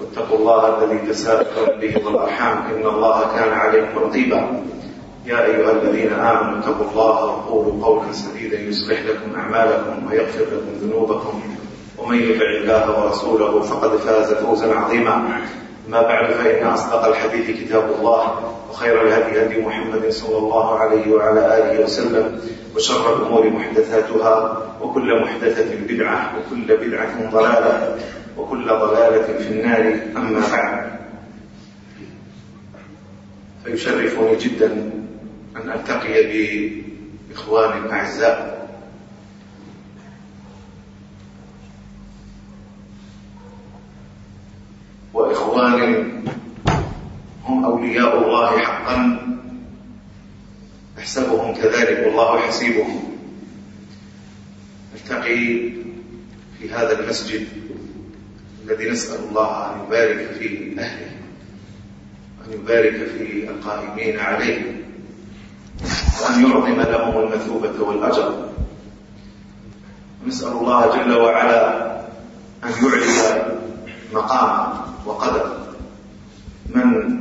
واتقوا الله الذي تساءلون به والأرحام إن الله كان عليكم رقيبا. يا أيها الذين آمنوا اتقوا الله وقولوا قولا سديدا يصلح لكم أعمالكم ويغفر لكم ذنوبكم. ومن يطع الله ورسوله فقد فاز فوزا عظيما. ما بعد فإن أصدق الحديث كتاب الله وخير الهدي هدي محمد صلى الله عليه وعلى آله وسلم وشر الأمور محدثاتها وكل محدثة بدعة وكل بدعة ضلالة. وكل ضلالة في النار أما بعد. فيشرفني جدا أن ألتقي بإخوان أعزاء وإخوان هم أولياء الله حقا. أحسبهم كذلك والله حسيبهم. نلتقي في هذا المسجد الذي نسأل الله أن يبارك في أهله وأن يبارك في القائمين عليه وأن يعظم لهم المثوبة والأجر. ونسأل الله جل وعلا أن يعلي مقام وقدر من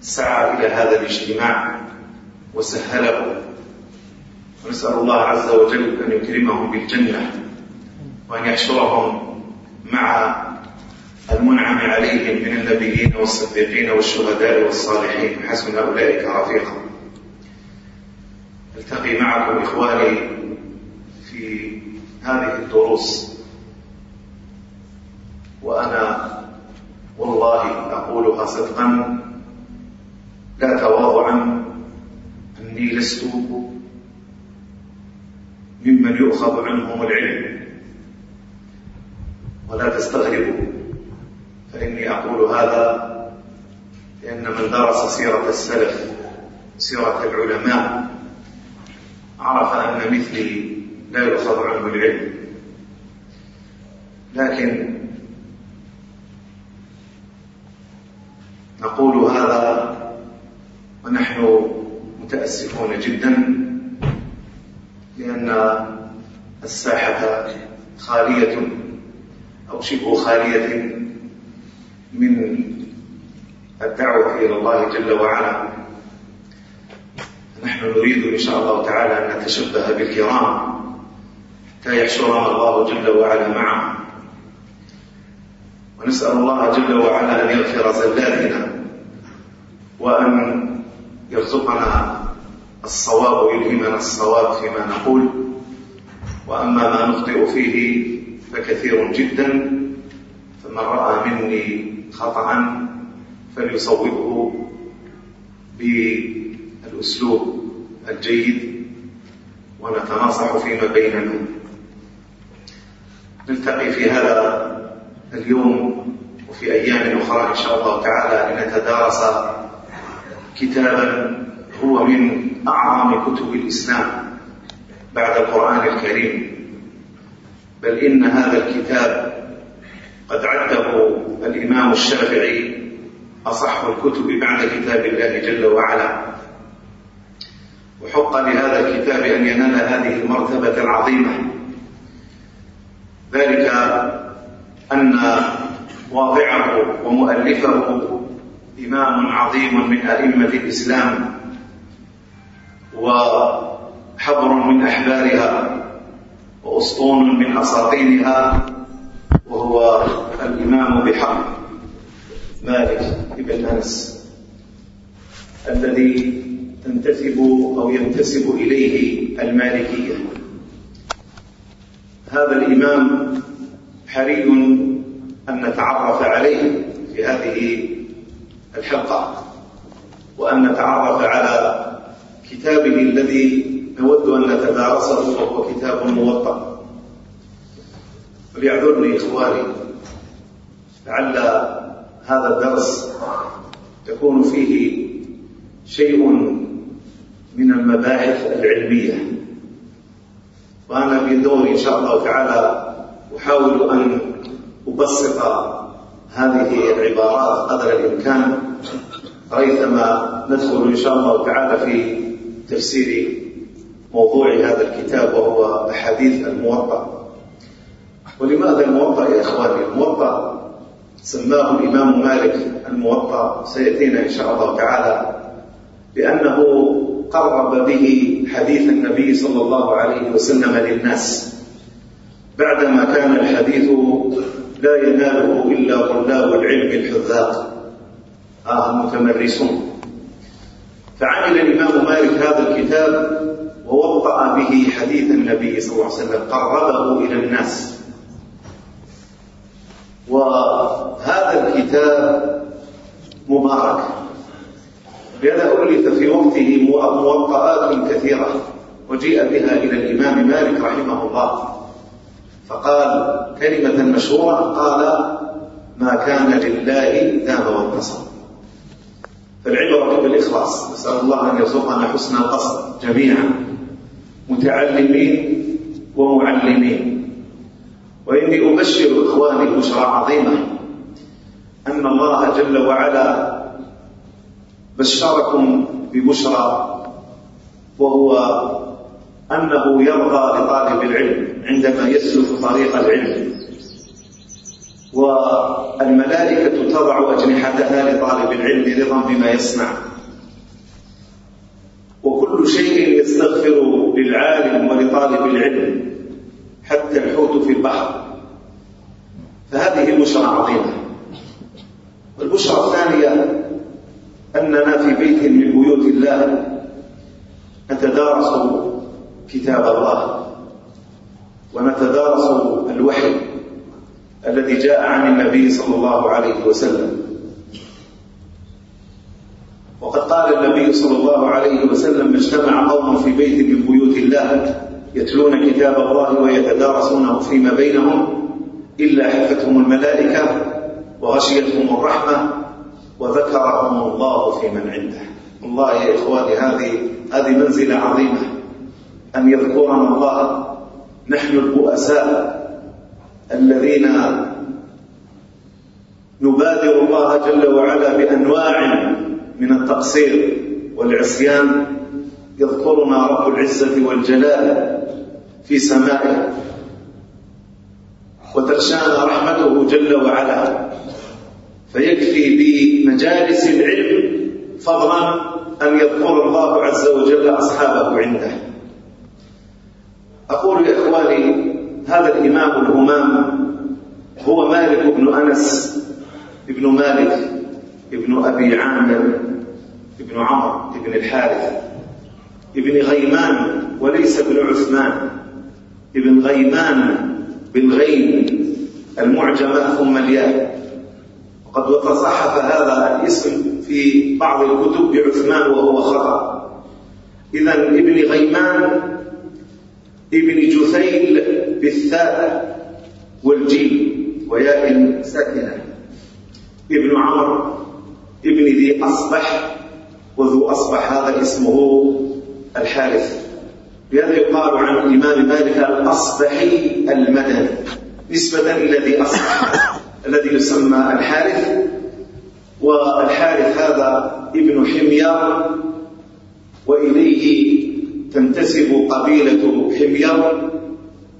سعى إلى هذا الاجتماع وسهله. ونسأل الله عز وجل أن يكرمهم بالجنة وأن يحشرهم مع المنعم عليهم من النبيين والصديقين والشهداء والصالحين. حسن أولئك رفيقا التقي معكم إخواني في هذه الدروس. وأنا والله أقولها صدقا. لا تواضعا. أني لست ممن يؤخذ عنهم العلم. ولا تستغربوا. إني أقول هذا لأن من درس سيرة السلف سيرة العلماء عرف أن مثلي لا يؤخذ عنه العلم. لكن نقول هذا ونحن متأسفون جدا لأن الساحة خالية أو شبه خالية الدعوة إلى الله جل وعلا. نحن نريد إن شاء الله تعالى أن نتشبه بالكرام. حتى يحشرنا الله جل وعلا معه. ونسأل الله جل وعلا أن يغفر زلاتنا وأن يرزقنا الصواب ويلهمنا الصواب فيما نقول. وأما ما نخطئ فيه فكثير جدا. فمن رأى مني خطأ فليصوبه بالأسلوب الجيد ونتناصح فيما بيننا. نلتقي في هذا اليوم وفي أيام أخرى إن شاء الله تعالى لنتدارس كتابا هو من أعظم كتب الإسلام بعد القرآن الكريم. بل إن هذا الكتاب قد عده الإمام الشافعي أصح الكتب بعد كتاب الله جل وعلا. وحق لهذا الكتاب أن ينال هذه المرتبة العظيمة. ذلك أن واضعه ومؤلفه إمام عظيم من أئمة الإسلام وحبر من أحبارها وأسطون من أساطينها وهو الإمام بحق. مالك بن أنس الذي تنتسب أو ينتسب إليه المالكية. هذا الإمام حري أن نتعرف عليه في هذه الحلقة وأن نتعرف على كتابه الذي نود أن نتدارسه وهو كتاب موطأ. فليعذرني إخواني لعل هذا الدرس يكون فيه شيء من المباحث العلمية. وأنا في إن شاء الله تعالى أحاول أن أبسط هذه العبارات قدر الإمكان ريثما ندخل إن شاء الله تعالى في تفسير موضوع هذا الكتاب وهو أحاديث الموطأ. ولماذا الموطأ يا إخواني؟ الموطأ سماه الإمام مالك الموطأ سيأتينا إن شاء الله تعالى لأنه قرب به حديث النبي صلى الله عليه وسلم للناس بعدما كان الحديث لا يناله إلا طلاب العلم الحذاق. آه متمرسون فعمل الإمام مالك هذا الكتاب ووطأ به حديث النبي صلى الله عليه وسلم قربه إلى الناس. وهذا الكتاب مبارك. لأنه ألف في وقته موقعات كثيرة وجيء بها إلى الإمام مالك رحمه الله. فقال كلمة مشهورة قال ما كان لله ذاب وانتصر فالعبرة بالإخلاص نسأل الله أن يرزقنا حسن القصد جميعا متعلمين ومعلمين. وإني أبشر إخواني بشرى عظيمة أن الله جل وعلا بشركم ببشرى وهو أنه يرضى لطالب العلم عندما يسلك طريق العلم. والملائكة تضع أجنحتها لطالب العلم رضا بما يصنع. وكل شيء يستغفر للعالم ولطالب العلم. حتى الحوت في البحر. فهذه البشرى عظيمة والبشرى الثانية أننا في بيت من بيوت الله نتدارس كتاب الله ونتدارس الوحي الذي جاء عن النبي صلى الله عليه وسلم. وقد قال النبي صلى الله عليه وسلم اجتمع قوم في بيت من بيوت الله يتلون كتاب الله ويتدارسونه فيما بينهم إلا حفتهم الملائكة وغشيتهم الرحمة وذكرهم الله في من عنده. الله يا إخواني هذه هذه منزلة عظيمة. أن يذكرنا الله نحن البؤساء الذين نبادر الله جل وعلا بأنواع من التقصير والعصيان يذكرنا رب العزة والجلال في سمائه. وتغشانا رحمته جل وعلا. فيكفي بمجالس العلم فضلا أن يذكر الله عز وجل أصحابه عنده. أقول يا إخواني هذا الإمام الهمام هو مالك بن أنس ابن مالك ابن أبي عامر ابن عمر ابن الحارث. ابن غيمان وليس ابن عثمان. ابن غيمان بالغين المعجمة ثم الياء. وقد وتصحف هذا الاسم في بعض الكتب بعثمان وهو خطأ. إذا ابن غيمان ابن جثيل بالثاء والجيم وياء ساكنة. ابن عمر ابن ذي أصبح وذو أصبح هذا اسمه الحارث. بهذا يقال عن الإمام مالك الأصبحي المدني. نسبة الذي أصبح. الذي يسمى الحارث. والحارث هذا ابن حميار وإليه تنتسب قبيلة حميار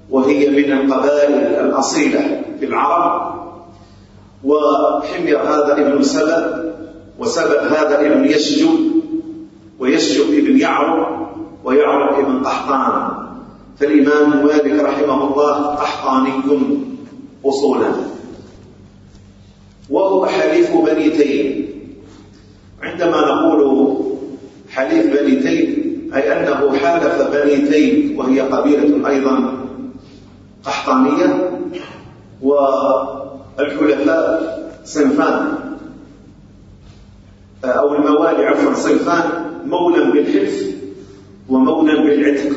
وهي من القبائل الأصيلة في العرب. وحمير هذا ابن سبأ. وسبأ هذا ابن يشجو ويسجد ابن يعرب ويعرب ابن قحطان فالإمام مالك رحمه الله قحطاني أصولا. وهو حليف بني تيم عندما نقول حليف بني تيم أي أنه حالف بني تيم وهي قبيلة أيضا قحطانية والحلفاء صنفان. أو الموالي عفوا صنفان. مولى بالحلف ومولى بالعتق.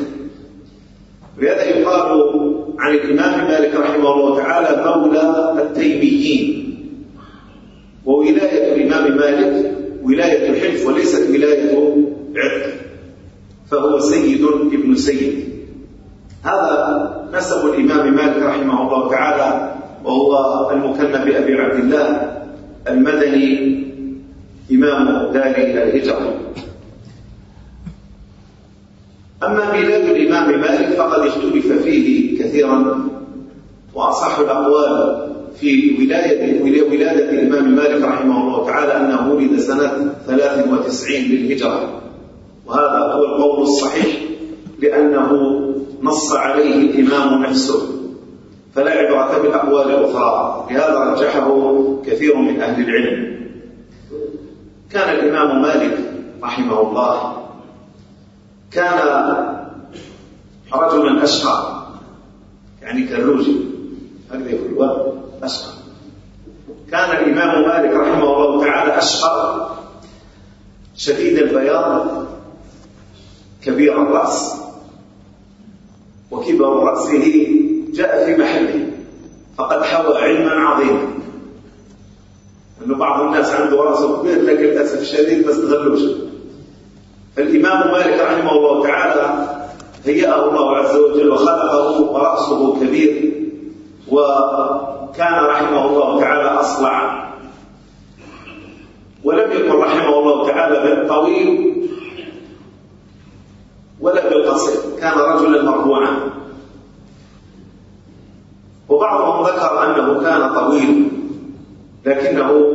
ولهذا يقال عن الإمام مالك رحمه الله تعالى مولى التيميين. وولاية الإمام مالك ولاية الحلف وليست ولاية عتق. فهو سيد ابن سيد. هذا نسب الإمام مالك رحمه الله تعالى وهو المكنى بأبي عبد الله المدني إمام دار الهجرة. أما ميلاد الإمام مالك فقد اختلف فيه كثيرا وأصح الأقوال في ولاية ولادة الإمام مالك رحمه الله تعالى أنه ولد سنة 93 للهجرة. وهذا هو القول الصحيح لأنه نص عليه الإمام نفسه. فلا عبرة بالأقوال الأخرى لهذا رجحه كثير من أهل العلم. كان الإمام مالك رحمه الله كان رجلا أسقى يعني كاللوزي هكذا يقول. أسقى. كان الإمام مالك رحمه الله تعالى أسقى. شديد البياض. كبير الرأس. وكبر رأسه جاء في محله. فقد حوى علما عظيما. أنه بعض الناس عنده رأسه كبير لكن للأسف الشديد ما استغلوش. الإمام مالك رحمه الله تعالى هيأه الله عز وجل وخلقه ورأسه كبير وكان رحمه الله تعالى أصلع. ولم يكن رحمه الله تعالى بالطويل ولا بالقصير. كان رجلا مربوعا وبعضهم ذكر أنه كان طويل لكنه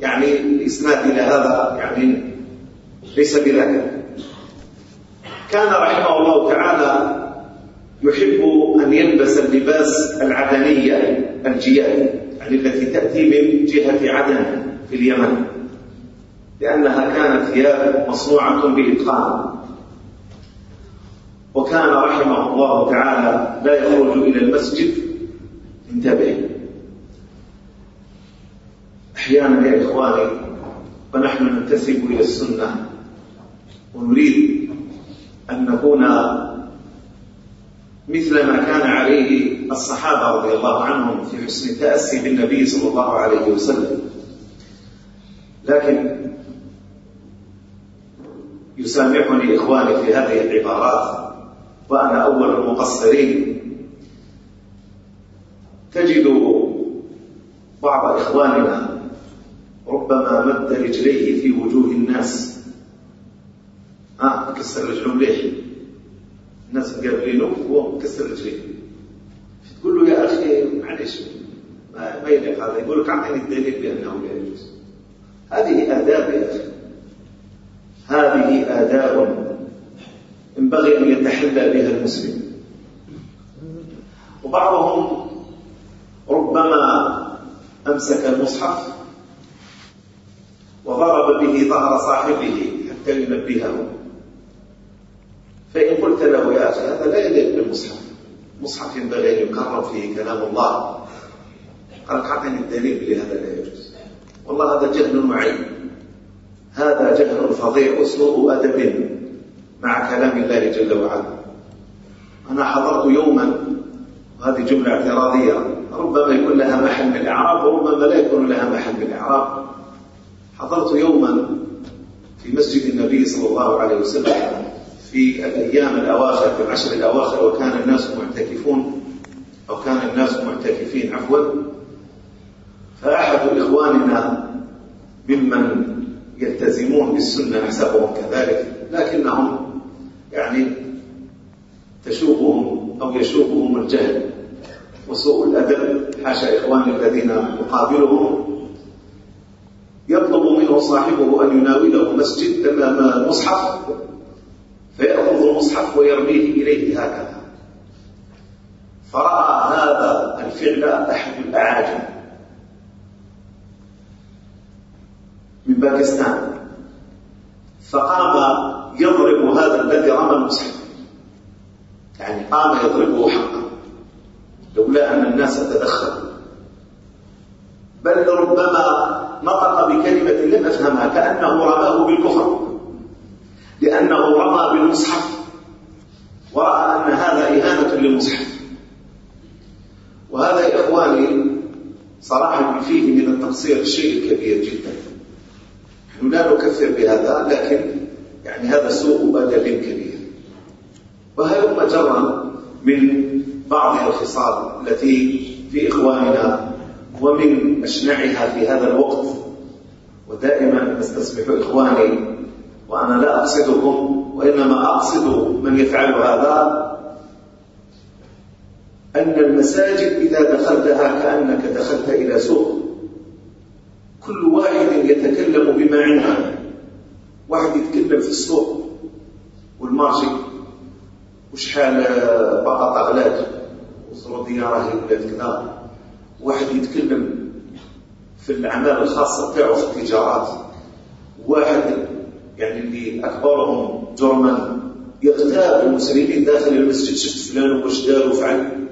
يعني الإسناد إلى هذا يعني ليس سبيل كان رحمه الله تعالى يحب أن يلبس اللباس العدنية الجياد يعني التي تأتي من جهة عدن في اليمن. لأنها كانت ثياب مصنوعة بإتقان. وكان رحمه الله تعالى لا يخرج إلى المسجد انتبه أحيانا يا إخواني ونحن ننتسب إلى السنة. ونريد أن نكون مثل ما كان عليه الصحابة رضي الله عنهم في حسن التأسي بالنبي صلى الله عليه وسلم. لكن يسامحني إخواني في هذه العبارات وأنا أول المقصرين. تجد بعض إخواننا ربما مد رجليه في وجوه الناس. آه مكسر رجله مليح الناس مقابلينه وهو مكسر رجليه تقول له يا أخي معلش ما يليق هذا يقول لك اعطيني الدليل بانه لا يجوز هذه اداب يا أخي هذه اداب ينبغي ان يتحلى بها المسلم وبعضهم ربما امسك المصحف وضرب به ظهر صاحبه حتى ينبهه فإن قلت له يا أخي هذا لا يليق بالمصحف. مصحف ينبغي أن يكرم فيه كلام الله. قال أعطني الدليل لهذا لا يجوز. والله هذا جهل معين. هذا جهل فظيع. أسلوب أدب مع كلام الله جل وعلا. أنا حضرت يوما وهذه جملة اعتراضية ربما يكون لها محل من الإعراب وربما لا يكون لها محل من الإعراب. حضرت يوما في مسجد النبي صلى الله عليه وسلم. في الأيام الأواخر في العشر الأواخر وكان الناس معتكفون أو كان الناس معتكفين عفوا. فأحد إخواننا ممن يلتزمون بالسنة حسبهم كذلك لكنهم يعني تشوبهم أو يشوبهم الجهل وسوء الأدب. حاشا إخواني الذين يقابلهم يطلب منه صاحبه أن يناوله مسجد مصحف. فيأخذ المصحف ويرميه إليه هكذا. فرأى هذا الفعل أحد الأعاجم من باكستان. فقام يضرب هذا الذي رمى المصحف يعني قام يضربه حقا. لولا أن الناس تدخلوا. بل ربما نطق بكلمة لم أفهمها كأنه رماه بالكفر. لأنه رمى بالمصحف ورأى أن هذا إهانة للمصحف. وهذا يا إخواني صراحة فيه من التقصير شيء كبير جدا. نحن لا نكفر بهذا لكن يعني هذا سوء بدل كبير. وهل جرى من بعض الخصال التي في إخواننا ومن أشنعها في هذا الوقت. ودائما أستسمح إخواني وأنا لا أقصدكم وإنما أقصد من يفعل هذا أن المساجد إذا دخلتها كأنك دخلت إلى سوق كل واحد يتكلم بما عنده. واحد يتكلم في السوق والمارشي وشحال بطاطا غلات وصرودية راهي ولاد كذا. واحد يتكلم في الأعمال الخاصة بتاعه في التجارات. واحد يعني اللي اكبرهم جرما يغتاب المسلمين داخل المسجد شفت فلان وش دار وفعل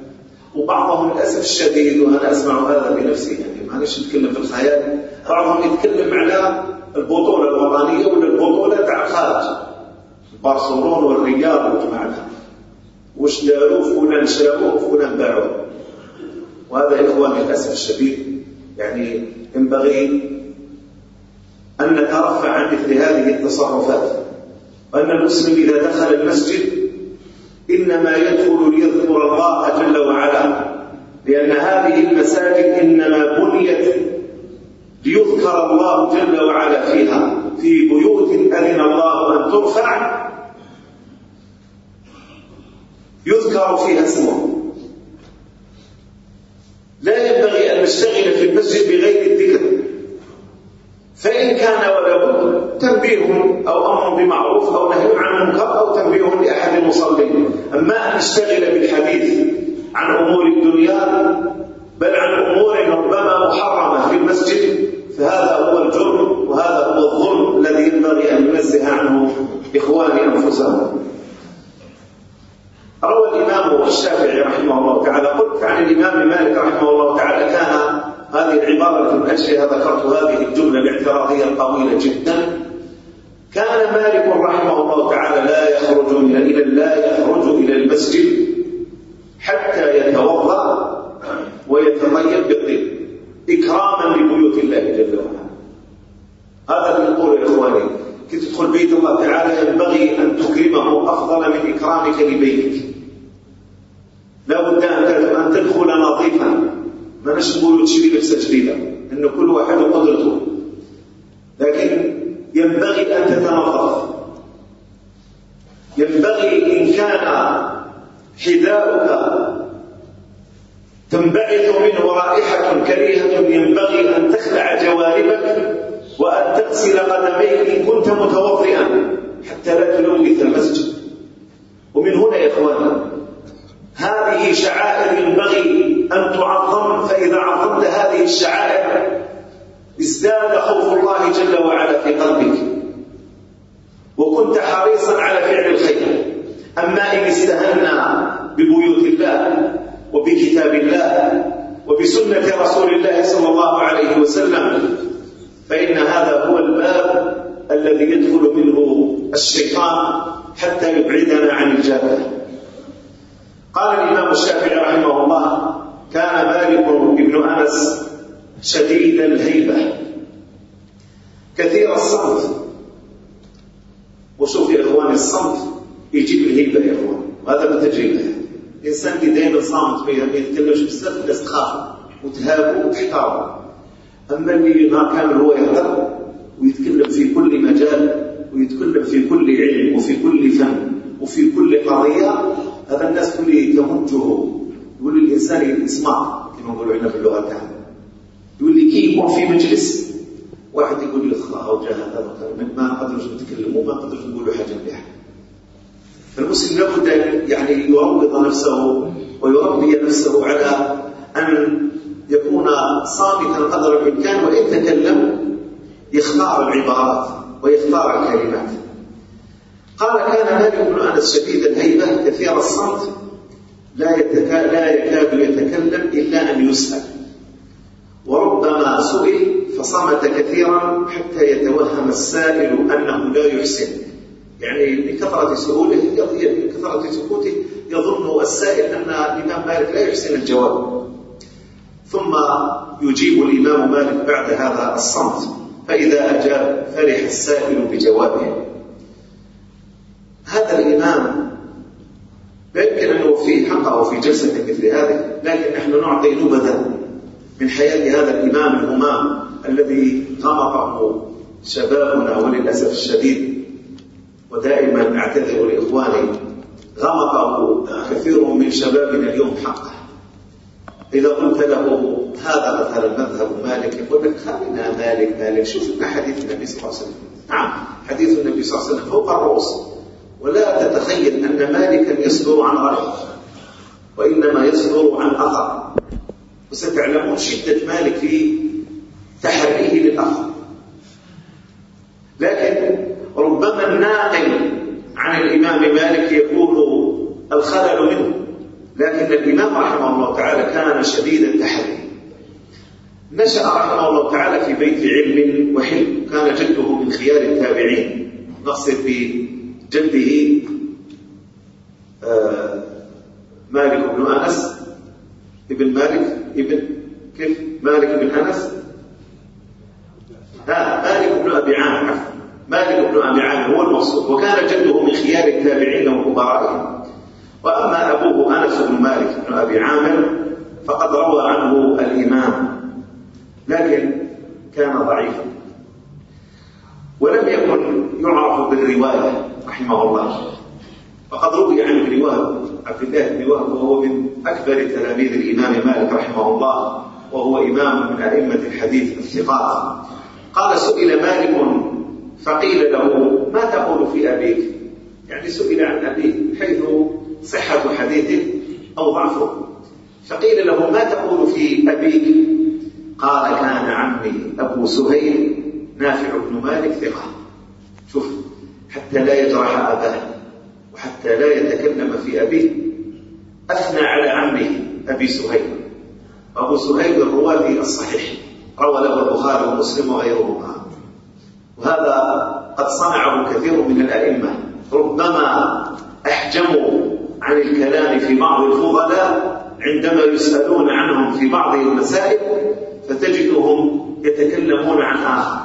وبعضهم للأسف الشديد وأنا أسمع هذا بنفسي يعني معلش نتكلم في الخيال بعضهم يتكلم على البطولة الوطنية ولا البطوله تاع الخارج برشلونه والرياض وجماعتها وش داروا فلان شربوه فلان باعوه وهذا يا إخواني للأسف الشديد يعني ينبغي أن نترفع عن مثل هذه التصرفات. وأن المسلم إذا دخل المسجد إنما يدخل ليذكر الله جل وعلا لأن هذه المساجد إنما بنيت ليذكر الله جل وعلا فيها في بيوت أذن الله أن ترفع يذكر فيها اسمه. لا ينبغي أن نشتغل في المسجد بغير الذكر. فإن كان وله تنبيه أو أمر بمعروف أو نهي عن منكر أو تنبيه لأحد المصلين أما أن يشتغل بالحديث عن أمور الدنيا بل عن أمور ربما محرمة في المسجد فهذا هو الجرم وهذا هو الظلم الذي ينبغي أن ينزه عنه إخواني أنفسهم. روى الإمام الشافعي رحمه الله تعالى قلت عن الإمام مالك رحمه الله تعالى كان هذه العبارة من أجلها ذكرت هذه الجملة الاعتراضية الطويلة جدا. كان مالك رحمه الله تعالى لا يخرج إلى لا يخرج إلى المسجد حتى يتوضأ ويتطيب بالطيب إكراما لبيوت الله جل وعلا. هذا نقول يا إخواني. كي تدخل بيت الله تعالى ينبغي أن تكرمه أفضل من إكرامك لبيتك. لا بد أن تدخل نظيفا. ما نش نقولوا تشبيه نفس تشبيه انه كل واحد وقدرته لكن ينبغي ان تتنظف ينبغي ان كان حذاؤك تنبعث منه رائحه كريهه ينبغي ان تخلع جواربك وان تغسل قدميك ان كنت متوضئا حتى لا تلوث المسجد ومن هنا يا اخواننا هذه شعائر ينبغي أن تعظم فإذا عظمت هذه الشعائر ازداد خوف الله جل وعلا في قلبك. وكنت حريصا على فعل الخير. أما إن استهنا ببيوت الله وبكتاب الله وبسنة رسول الله صلى الله عليه وسلم فإن هذا هو الباب الذي يدخل منه الشيطان حتى يبعدنا عن الجبهه قال الإمام الشافعي رحمه الله كان مالك بن أنس شديد الهيبة. كثير الصمت. وشوف يا إخواني الصمت يجيب الهيبة يا إخوان. وهذا ما تجيبه الإنسان اللي دايما صامت ما يتكلمش بزاف الناس تخافوا وتهابوا وتحتاروا أما اللي ما كان هو يهدر ويتكلم في كل مجال ويتكلم في كل علم وفي كل فن وفي كل قضية هذا الناس كل تهجه يقول الإنسان إسمع. كما نقولوا إحنا باللغة تاعنا يقول لي كي يكون في مجلس. واحد يقول لي اخطأ أو جاه هذا ما قدرش نتكلموا ما قدرش نقولوا حاجة مليحة. فالمسلم لابد أن يعني يعوض نفسه ويربي نفسه على أن يكون صامتا قدر الإمكان. وإن تكلم يختار العبارات ويختار الكلمات. قال كان مالك بن انس شديد الهيبه كثير الصمت لا لا يكاد يتكلم إلا أن يسأل. وربما سئل فصمت كثيرا حتى يتوهم السائل أنه لا يحسن. يعني لكثره سؤوله لكثره سكوته يظن السائل أن الإمام مالك لا يحسن الجواب. ثم يجيب الإمام مالك بعد هذا الصمت فإذا أجاب فرح السائل بجوابه. هذا الإمام يمكن أنه في حقه في جلسة مثل هذه لكن نحن نعطي نبذة من حياة هذا الإمام الهمام الذي طمطه شبابنا وللأسف الشديد ودائما أعتذر لإخواني غمطه كثير من شبابنا اليوم حقه. إذا قلت له هذا مثلا مذهب مالك يقول لك خلينا مالك مالك شوف حديث النبي صلى الله عليه وسلم. نعم حديث النبي صلى الله عليه وسلم فوق الرؤوس. ولا تتخيل أن مالكا يصدر عن غيره وإنما يصدر عن آخر وستعلمون شدة مالك في تحريه للآخر لكن ربما الناقل عن الإمام مالك يكون الخلل منه لكن الإمام رحمه الله تعالى كان شديد التحري. نشأ رحمه الله تعالى في بيت علم وحلم كان جده من خيار التابعين. نقصد في جده آه، مالك بن أنس ابن مالك ابن كيف؟ مالك بن أنس. لا مالك بن أبي عامر مالك بن أبي عامر هو المقصود وكان جده من خيار التابعين وكبرائهم وأما أبوه أنس بن مالك بن أبي عامر فقد روى عنه الإمام لكن كان ضعيفا. ولم يكن يعرف بالرواية. رحمه الله. فقد روي عنه بن وهب عبد الله بن وهب وهو من أكبر تلاميذ الإمام مالك رحمه الله وهو إمام من أئمة الحديث الثقات قال سئل مالك فقيل له ما تقول في أبيك؟ يعني سئل عن أبيه حيث صحة حديثه أو ضعفه. فقيل له ما تقول في أبيك؟ قال كان عمي أبو سهيل نافع بن مالك ثقة. شوف حتى لا يجرح أباه وحتى لا يتكلم في أبيه. أثنى على عمه أبي سهيل. أبو سهيل الروادي الصحيح. روى له البخاري ومسلم وغيرهما. وهذا قد صنعه كثير من الأئمة. ربما أحجموا عن الكلام في بعض الفضلاء. عندما يسألون عنهم في بعض المسائل فتجدهم يتكلمون عن آخر.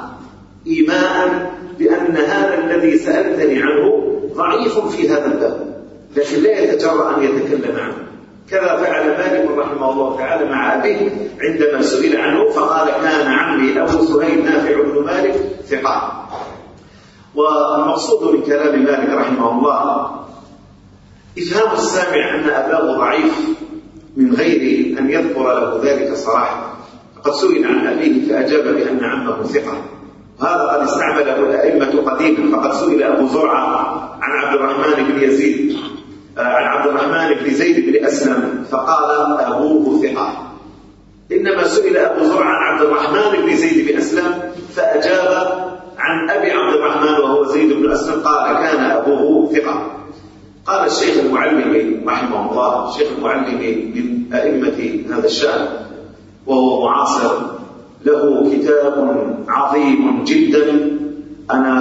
إيماء بأن هذا الذي سألتني عنه ضعيف في هذا الباب. لكن لا يتجرأ أن يتكلم عنه. كذا فعل مالك رحمه الله تعالى مع أبيه عندما سئل عنه فقال كان عمي أبو سهيل نافع بن مالك ثقة. والمقصود من كلام مالك رحمه الله إفهام السامع أن أباه ضعيف من غير أن يذكر له ذلك صراحة. قد سئل عن أبيه فأجاب بأن عمه ثقة. هذا قد استعمله الأئمة قديما؟ فقد سئل أبو زرعة عن عبد الرحمن بن يزيد آه، عن عبد الرحمن بن زيد بن أسلم فقال أبوه ثقة. إنما سئل أبو زرعة عن عبد الرحمن بن زيد بن أسلم فأجاب عن أبي عبد الرحمن وهو زيد بن أسلم قال كان أبوه ثقة. قال الشيخ المعلمي رحمه الله الشيخ المعلمي من أئمة هذا الشأن وهو معاصر له كتاب عظيم جدا. أنا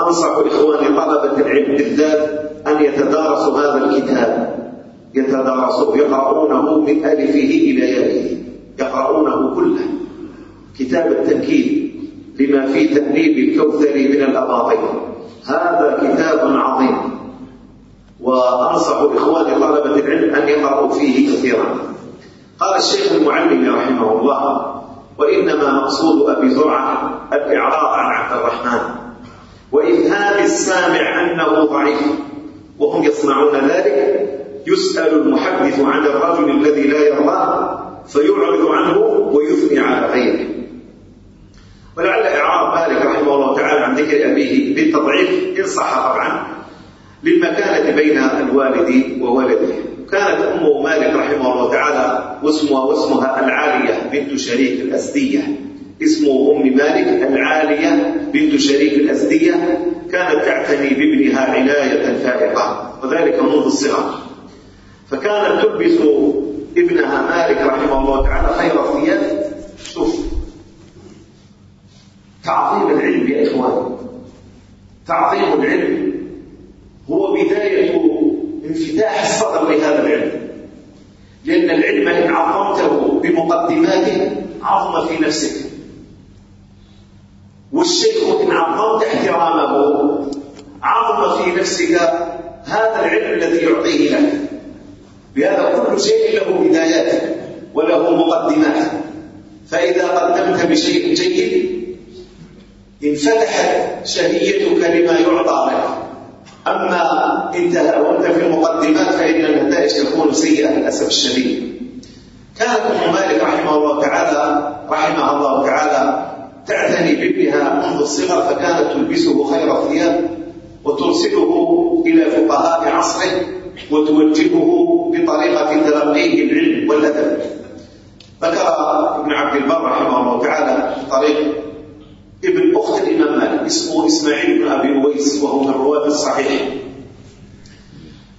أنصح إخواني طلبة العلم بالذات أن يتدارسوا هذا الكتاب. يتدارسوه يقرؤونه من ألفه إلى يائه يقرؤونه كله. كتاب التنكيل لما في تأنيب الكوثر من الأباطيل. هذا كتاب عظيم. وأنصح إخواني طلبة العلم أن يقرأوا فيه كثيرا. قال الشيخ المعلم رحمه مقصود أبي زرعة الإعراض عن عبد الرحمن. وإفهام السامع أنه ضعيف. وهم يصنعون ذلك. يسأل المحدث عن الرجل الذي لا يرضاه فيعرض عنه ويثني على غيره. ولعل إعراض مالك رحمه الله تعالى عن ذكر أبيه بالتضعيف إن صح طبعا للمكانة بين الوالد وولده. كانت أمه مالك رحمه الله تعالى واسمها واسمها العالية بنت شريك الأسدية اسمه أم مالك العالية بنت شريك الأزدية كانت تعتني بابنها عناية فائقة وذلك منذ الصغر. فكانت تلبس ابنها مالك رحمه الله تعالى خير الثياب. شوف تعظيم العلم يا إخوان. تعظيم العلم هو بداية انفتاح الصدر لهذا العلم. لأن العلم إن عظمته بمقدماته عظم في نفسك والشيخ إن عظمت احترامه عظم في نفسك هذا العلم الذي يعطيه لك. لهذا كل شيء له بدايات وله مقدمات. فإذا قدمت بشيء جيد انفتحت شهيتك لما يعطى لك. أما إن تهاونت في المقدمات فإن النتائج تكون سيئة للأسف الشديد. كان ابن مالك رحمه الله تعالى رحمه الله تعالى تعتني بابنها منذ الصغر فكانت تلبسه خير الثياب وترسله إلى فقهاء عصره وتوجهه بطريقة تلقيه العلم والأدب. ذكر ابن عبد البر رحمه الله تعالى طريق ابن أخت الإمام مالك اسمه إسماعيل بن أبي أويس وهو من رواة الصحيحين.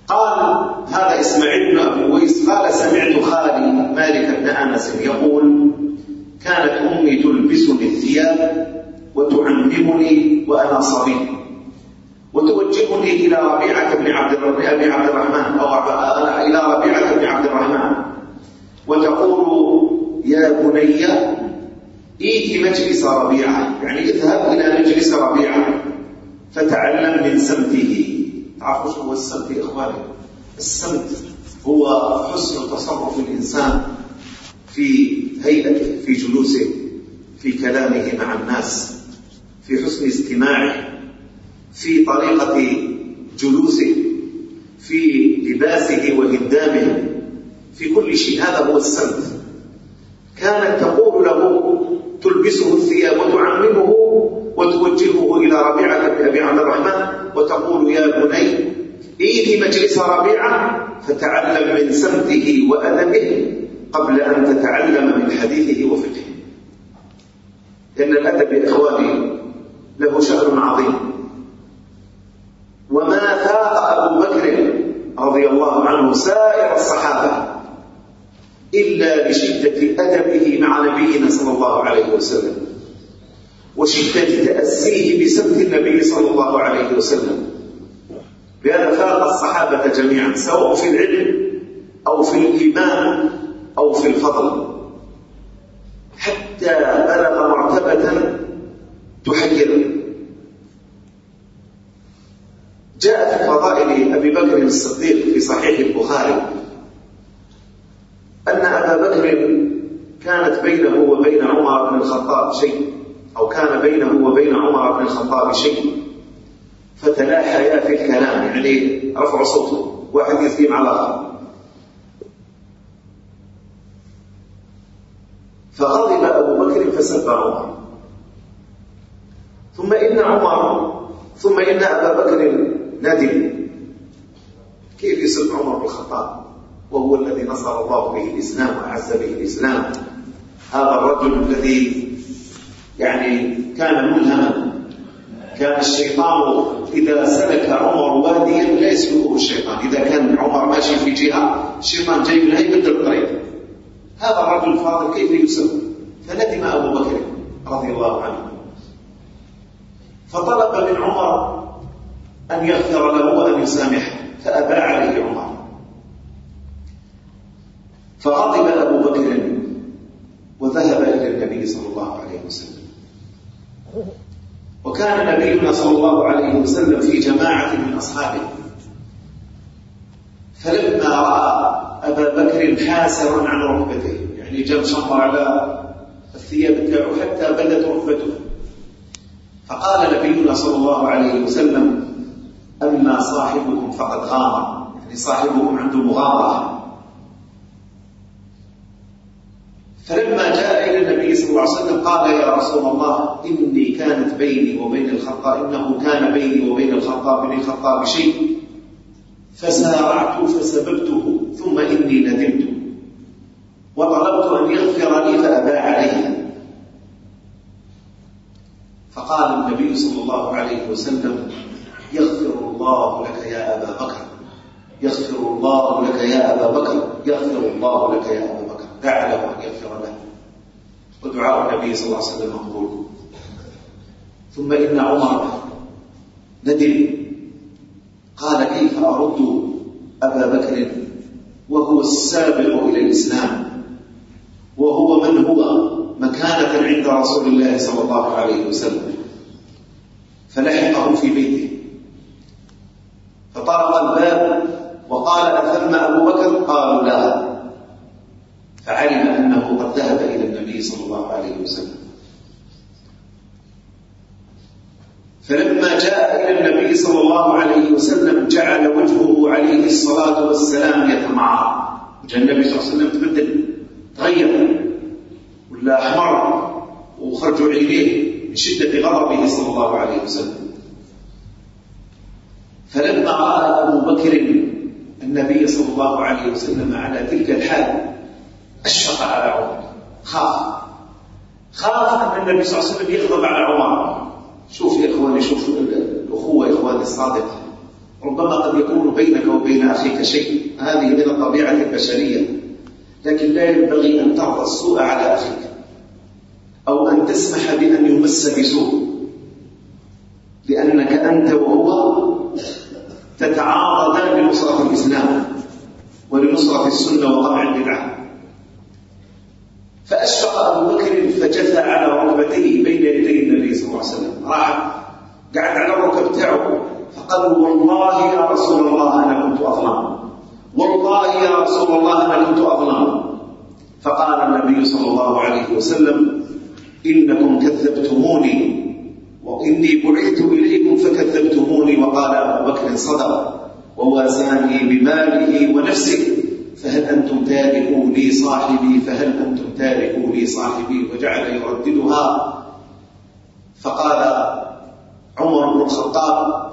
قال هذا إسماعيل بن أبي أويس قال سمعت خالي مالك بن أنس يقول كانت أمي تلبسني الثياب وتعلمني وأنا صبي وتوجهني إلى ربيعة بن عبد أبي عبد الرحمن. أو إلى ربيعة بن عبد الرحمن. وتقول يا بني إيه مجلس ربيعة. يعني اذهب إلى مجلس ربيعة. فتعلم من سمته. تعرفوا شو هو السمت يا إخواني؟ السمت هو حسن تصرف الإنسان في هيئة في جلوسه في كلامه مع الناس في حسن استماعه في طريقة جلوسه في لباسه وهدامه في كل شيء. هذا هو السمت كانت تقول له تلبسه الثياب وتعممه وتوجهه إلى ربيعة بن أبي عبد الرحمن وتقول يا بني إيه مجلس ربيعة فتعلم من سمته وأدبه قبل أن تتعلم من حديثه وفقهه لأن الأدب يا إخواني له شأن عظيم. وما فاق أبو بكر رضي الله عنه سائر الصحابة إلا بشدة أدبه مع نبينا صلى الله عليه وسلم وشدة تأسيه بسمت النبي صلى الله عليه وسلم. بأن فاق الصحابة جميعا سواء في العلم أو في الإيمان. أو في الفضل حتى بلغ مرتبة تحير. جاء في فضائل أبي بكر الصديق في صحيح البخاري أن أبا بكر كانت بينه وبين عمر بن الخطاب شيء أو كان بينه وبين عمر بن الخطاب شيء. فتلاحيا في الكلام يعني رفع صوته واحد يثيم على فغضب أبو بكر فسبه ثم إن عمر ثم إن أبا بكر ندم. كيف يسب عمر بن الخطاب؟ وهو الذي نصر الله به الإسلام وأعز به الإسلام. هذا الرجل الذي يعني كان ملهما. كان الشيطان إذا سلك عمر واديا لا يسلكه الشيطان. إذا كان عمر ماشي في جهة الشيطان جاي منها يبدل الطريق. هذا الرجل الفاضل كيف يسوي فندم أبو بكر رضي الله عنه. فطلب من عمر أن يغفر له وأن يسامحه فأبى عليه عمر. فغضب أبو بكر وذهب إلى النبي صلى الله عليه وسلم. وكان نبينا صلى الله عليه وسلم في جماعة من أصحابه. فلما رأى أبا بكر حاسر عن ركبته. يعني جمسه على الثياب تاعه حتى بدت ركبته. فقال نبينا صلى الله عليه وسلم أما صاحبكم فقد غامر يعني صاحبكم عنده مغامرة فلما جاء إلى النبي صلى الله عليه وسلم قال يا رسول الله إني كانت بيني وبين الخطاب إنه كان بيني وبين الخطاب بن الخطاب شيء. فسارعت فسببته. ثم إني ندمت وطلبت أن يغفر لي فأبى علي فقال النبي صلى الله عليه وسلم يغفر الله لك يا أبا بكر يغفر الله لك يا أبا بكر يغفر الله لك يا أبا بكر أعلم أن يغفر له. ودعاء النبي صلى الله عليه وسلم مقبول. ثم إن عمر ندم. قال كيف أرد أبا بكر وهو السابق إلى الإسلام وهو من هو مكانة عند رسول الله صلى الله عليه وسلم. فلحقه في بيته. فطرق الباب وقال أثم أبو بكر؟ قالوا لا. فعلم أنه قد ذهب إلى النبي صلى الله عليه وسلم. فلما جاء إلى النبي صلى الله عليه وسلم جعل وجهه عليه الصلاة والسلام يتمعر وجاء النبي صلى الله عليه وسلم تبدل تغير. ولا أحمر. وخرجوا عينيه من شدة غضبه صلى الله عليه وسلم. فلما رأى أبو بكر النبي صلى الله عليه وسلم على تلك الحال أشفق على عمر. خاف. خاف أن النبي صلى الله عليه وسلم يغضب على عمر. شوف يا إخواني شوف الأخوة إخواني الصادقة ربما قد يكون بينك وبين أخيك شيء. هذه من الطبيعة البشرية. لكن لا ينبغي أن تعطى السوء على أخيك. أو أن تسمح بأن يمس بسوء. لأنك أنت وهو تتعارضان لنصرة الإسلام ولنصرة السنة وقمع البدعة فأشفق أبو بكر فجثى على ركبتيه بين يدي النبي صلى الله عليه وسلم. راح. قعد على الركب تاعه فقال والله يا رسول الله أنا كنت أظلم. والله يا رسول الله أنا كنت أظلم. فقال النبي صلى الله عليه وسلم إنكم كذبتموني وإني بعثت إليكم فكذبتموني. وقال أبو بكر صدق. ووازاني بماله ونفسه. فهل أنتم تاركوا لي صاحبي؟ فهل أنتم تاركوا لي صاحبي؟ وجعل يرددها. فقال عمر بن الخطاب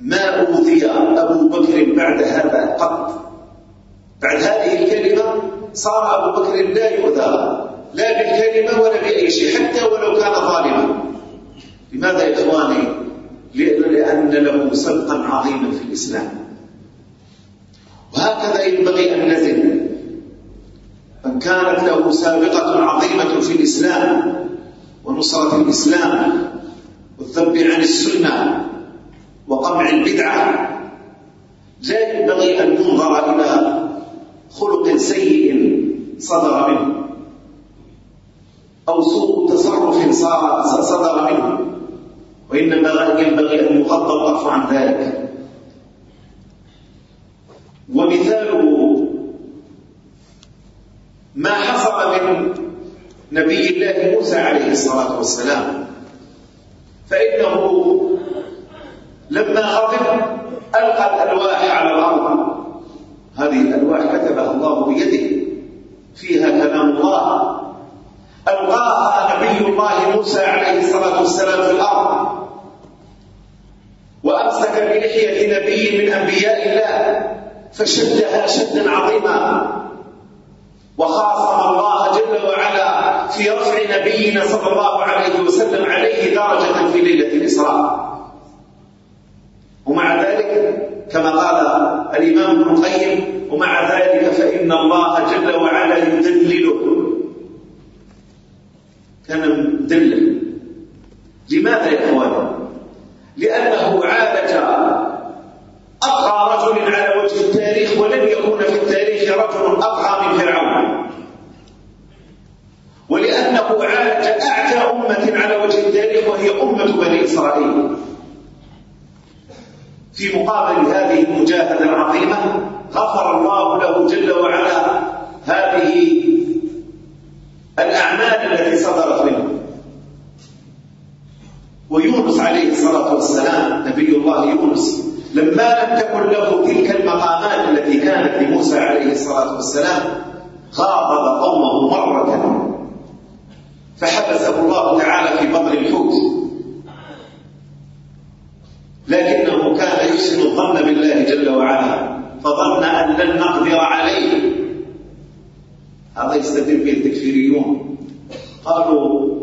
ما أوذي أبو بكر بعد هذا قط؟ بعد هذه الكلمة صار أبو بكر لا يؤذى لا بالكلمة ولا بأي شيء حتى ولو كان ظالما. لماذا يا إخواني؟ لأن له سبقا عظيما في الإسلام. وهكذا ينبغي أن نزل. من كانت له سابقة عظيمة في الإسلام ونصرة الإسلام والذب عن السنة وقمع البدعة. لا ينبغي أن ينظر إلى خلق سيء صدر منه أو سوء تصرف صدر منه. وإنما ينبغي أن يغض الطرف عن ذلك. ومثاله ما حصل من نبي الله موسى عليه الصلاة والسلام فإنه لما غضب ألقى الألواح على الأرض. هذه الألواح كتبها الله بيده. فيها كلام الله. ألقاها نبي الله موسى عليه الصلاة والسلام في الأرض. وأمسك بلحية نبي من أنبياء الله. فشدها شدا عظيما. وخاصم الله جل وعلا في رفع نبينا صلى الله عليه وسلم عليه درجة في ليلة الإسراء. ومع ذلك كما قال الإمام ابن القيم ومع ذلك فإن الله جل وعلا يذلله. كان مذلل لماذا يا إخواني؟ لأنه عالج لم يكن في التاريخ رجل أضحى من فرعون. ولأنه عالج أعتى أمة على وجه التاريخ وهي أمة بني إسرائيل. في مقابل هذه المجاهدة العظيمة غفر الله له جل وعلا هذه الأعمال التي صدرت منه. ويونس عليه الصلاة والسلام نبي الله يونس لما لم تكن له تلك المقامات التي كانت لموسى عليه الصلاة والسلام خاطب قومه مرة. فحبسه الله تعالى في بطن الحوت. لكنه كان يحسن الظن بالله جل وعلا فظن أن لن نقدر عليه. هذا يستدل به التكفيريون قالوا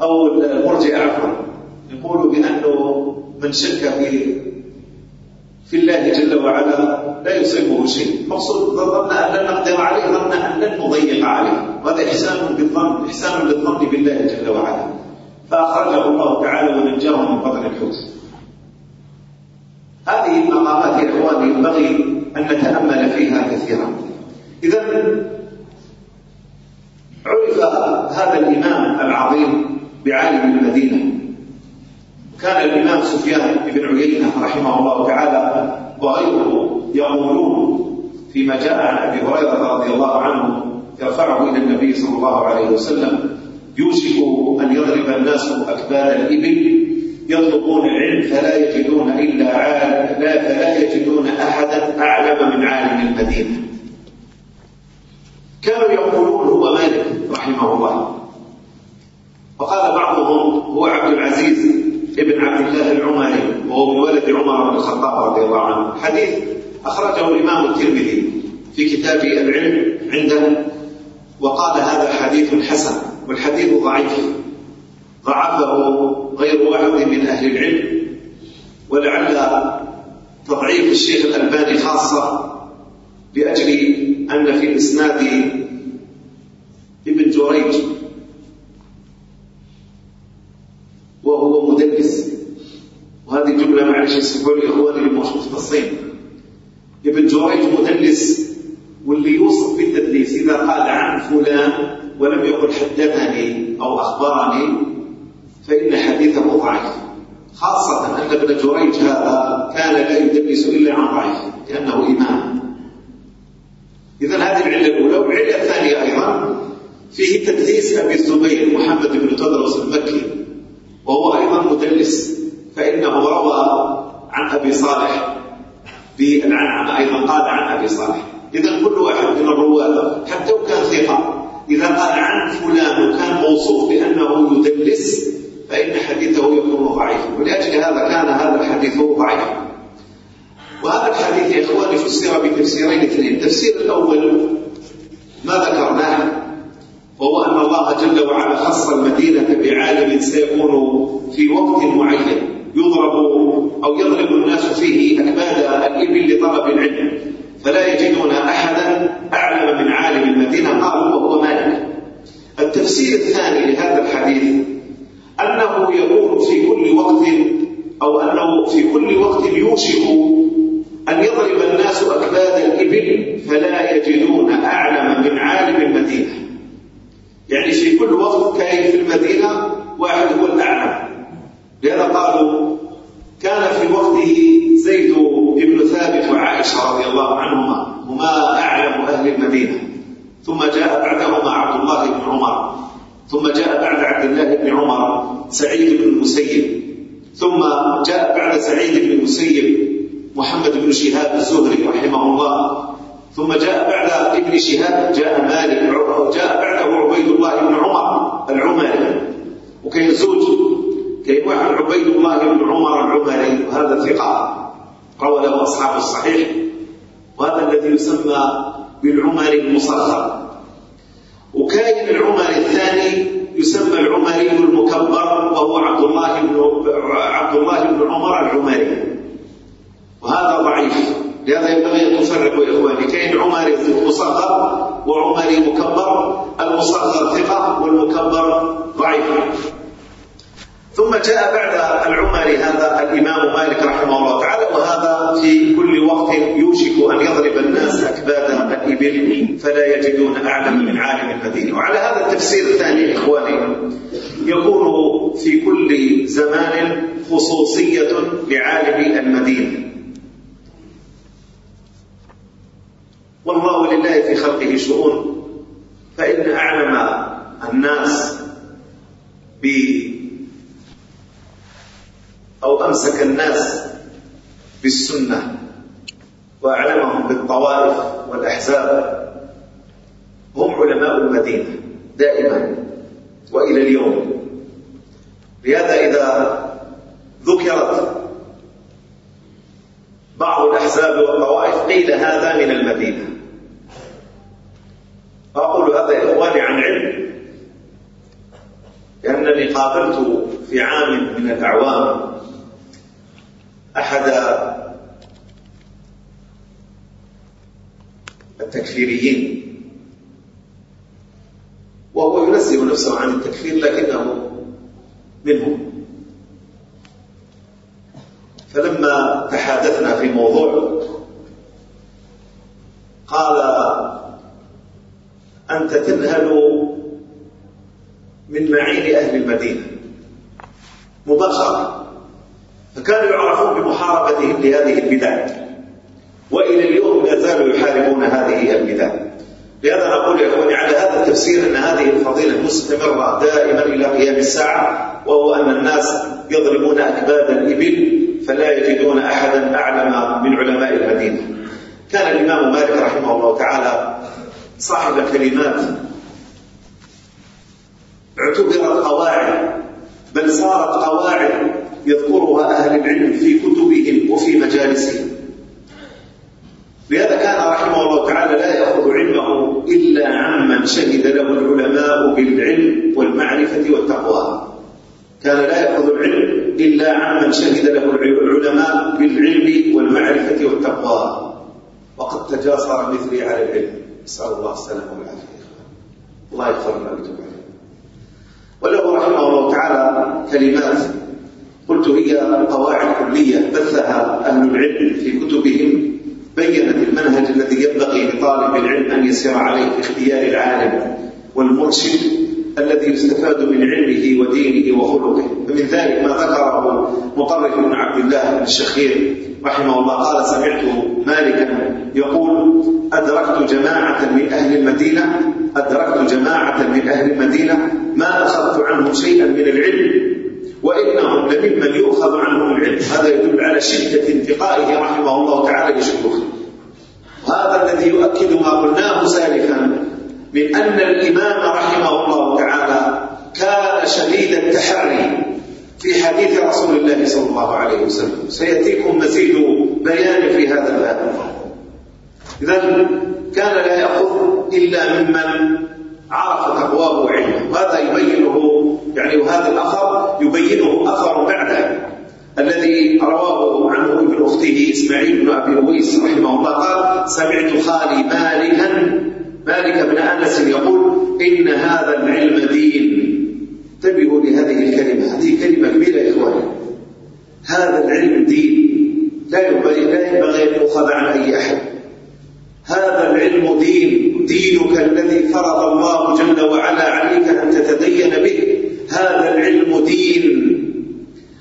أو المرجئة عفوا. يقول بأنه من شك في في الله جل وعلا لا يصيبه شيء. المقصود ظننا أن لن نقدر عليه ظننا أن لن نضيق عليه. وهذا إحسان بالظن إحسان للظن بالله جل وعلا. فأخرجه الله تعالى ونجاه من بطن الحوت. هذه المقامات يا إخواني ينبغي أن نتأمل فيها كثيرا. إذا عرف هذا الإمام العظيم بعالم المدينة. كان الإمام سفيان بن عيينة رحمه الله تعالى وغيره يقولون فيما جاء عن أبي هريرة رضي الله عنه يرفعه إلى النبي صلى الله عليه وسلم يوشك أن يضرب الناس أكبال الإبل يطلبون العلم فلا يجدون إلا عالم لا فلا يجدون أحدا أعلم من عالم المدينة. كانوا يقولون هو مالك رحمه الله. وقال بعضهم هو عبد العزيز ابن عبد الله العمري وهو من ولد عمر بن الخطاب رضي الله عنه. حديث أخرجه الإمام الترمذي في كتاب العلم عنده وقال هذا حديث حسن والحديث ضعيف. ضعفه غير واحد من أهل العلم ولعل تضعيف الشيخ الألباني خاصة لأجل أن في إسناد ابن جريج السيبوي هو اللي في الصين ابن جريج مدلس واللي يوصف بالتدليس إذا قال عن فلان ولم يقل حدثني أو أخبرني فإن حديثه ضعيف خاصة أن ابن جريج هذا كان لا يدلس إلا عن ضعيف لأنه إمام. إذا هذه العلة الأولى والعلة الثانية أيضا فيه تدليس أبي الزبير محمد بن تدرس المكي وهو أيضا مدلس فإنه روى عن أبي صالح. في العنعنة أيضا قال عن أبي صالح. إذا كل واحد من الرواد حتى لو كان ثقة. إذا قال عن فلان وكان موصوف بأنه يدلس فإن حديثه يكون ضعيفا. ولأجل هذا كان هذا الحديث ضعيفا. وهذا الحديث يا إخواني فسر بتفسيرين اثنين. التفسير الأول ما ذكرناه وهو أن الله جل وعلا خص المدينة بعالم سيكون في وقت معين. يضرب أو يضرب الناس فيه أكباد الإبل لطلب العلم. فلا يجدون أحدا أعلم من عالم المدينة قالوا وهو مالك. التفسير الثاني لهذا الحديث أنه يقول في كل وقت أو أنه في كل وقت يوشك أن يضرب الناس أكباد الإبل فلا يجدون أعلم من عالم المدينة. يعني في كل وقت كائن في المدينة واحد هو الأعلم. لأن قالوا كان في وقته زيد بن ثابت وعائشة رضي الله عنهما هما أعلم أهل المدينة. ثم جاء بعدهما عبد الله بن عمر. ثم جاء بعد عبد الله بن عمر سعيد بن المسيب. ثم جاء بعد سعيد بن المسيب محمد بن شهاب الزهري رحمه الله. ثم جاء بعد ابن شهاب جاء مالك جاء بعده عبيد الله بن عمر العمري وكان زوج يروي عن عبيد الله بن عمر العبري وهذا ثقة. له أصحاب الصحيح وهذا الذي يسمى بالعمر المصغر. وكاين العمر الثاني يسمى العمري المكبر وهو عبد الله بن عبد الله بن عمر العمري. وهذا ضعيف لهذا ينبغي أن نفرق يا إخواني. كاين عمري مصغر وعمري مكبر المصغر ثقة والمكبر ضعيف. ثم جاء بعد العمر هذا الإمام مالك رحمه الله تعالى وهذا في كل وقت يوشك أن يضرب الناس أكباد الإبل فلا يجدون أعلم من عالم المدينة وعلى هذا التفسير الثاني إخواني يكون في كل زمان خصوصية لعالم المدينة والله لله في خلقه شؤون فإن أعلم الناس بالمدينة أو أمسك الناس بالسنة وأعلمهم بالطوائف والأحزاب. هم علماء المدينة دائما وإلى اليوم. لهذا إذا ذكرت بعض الأحزاب والطوائف قيل هذا من المدينة. أقول هذا إخواني عن علم. لأنني قابلت في عام من الأعوام أحد التكفيريين. وهو ينزه نفسه عن التكفير لكنه منه فلما تحادثنا في موضوع قال أنت تنهل من معين أهل المدينة. مباشرة. فكانوا يعرفون بمحاربتهم لهذه البدع وإلى اليوم لا زالوا يحاربون هذه البدع لهذا نقول يا إخواني على هذا التفسير أن هذه الفضيلة مستمره دائما إلى قيام الساعة وهو أن الناس يضربون أكباد الإبل فلا يجدون أحدا أعلم من علماء المدينة. كان الإمام مالك رحمه الله تعالى صاحب كلمات اعتبرت قواعد بل صارت قواعد يذكرها أهل العلم في كتبهم وفي مجالسهم. لهذا كان رحمه الله تعالى لا يأخذ علمه إلا عمن شهد له العلماء بالعلم والمعرفة والتقوى. كان لا يأخذ العلم إلا عمن شهد له العلماء بالعلم والمعرفة والتقوى. وقد تجاسر مثلي على العلم. نسأل الله السلامة والعافية. الله يغفر لنا وله رحمه الله تعالى كلمات. قلت هي قواعد الكلية بثها أهل العلم في كتبهم بينت المنهج الذي ينبغي لطالب العلم أن يسير عليه في اختيار العالم والمرشد الذي يستفاد من علمه ودينه وخلقه. فمن ذلك ما ذكره مطرف بن عبد الله الشخير رحمه الله. قال سمعته مالكا يقول أدركت جماعة من أهل المدينة أدركت جماعة من أهل المدينة ما أخذت عنهم شيئا من العلم وإنهم لمن من يؤخذ عنهم العلم. هذا يدل على شدة انتقائه رحمه الله تعالى لشيوخه. هذا الذي يؤكد ما قلناه سالفا من أن الإمام رحمه الله تعالى كان شديد التحري في حديث رسول الله صلى الله عليه وسلم. سيأتيكم مزيد بيان في هذا الباب. إذا كان لا يقول إلا ممن عرف تقواه وعلمه. هذا يبينه يعني وهذا الأخر يبينه أثر بعده الذي رواه عنه ابن أخته إسماعيل بن أبي رويس رحمه الله قال سمعت خالي مالكا مالك بن أنس يقول إن هذا العلم دين. انتبهوا لهذه الكلمة هذه كلمة كبيرة يا إخواني. هذا العلم دين. لا لا ينبغي أن يؤخذ عن أي أحد. هذا العلم دين دينك الذي فرض الله جل وعلا عليك أن تتدين به. هذا العلم دين.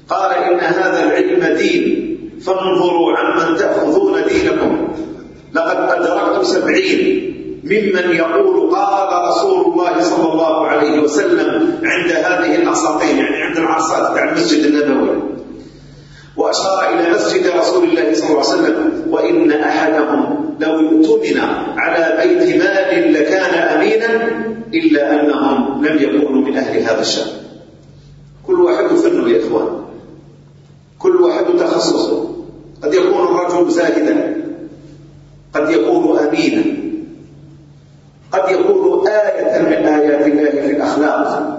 قال إن هذا العلم دين. فانظروا عمن تأخذون دينكم. لقد أدركت سبعين ممن يقول قال رسول الله صلى الله عليه وسلم عند هذه الأساطين يعني عند العصات عند المسجد النبوي. وأشار إلى مسجد رسول الله صلى الله عليه وسلم وإن أحدهم لو اؤتمن على بيت مال لكان أمينا إلا أنهم لم يكونوا من أهل هذا الشأن. كل واحد فنه يا إخوان. كل واحد تخصصه. قد يكون الرجل زاهدا. قد يكون أمينا. قد يكون آية من آيات الله في الأخلاق.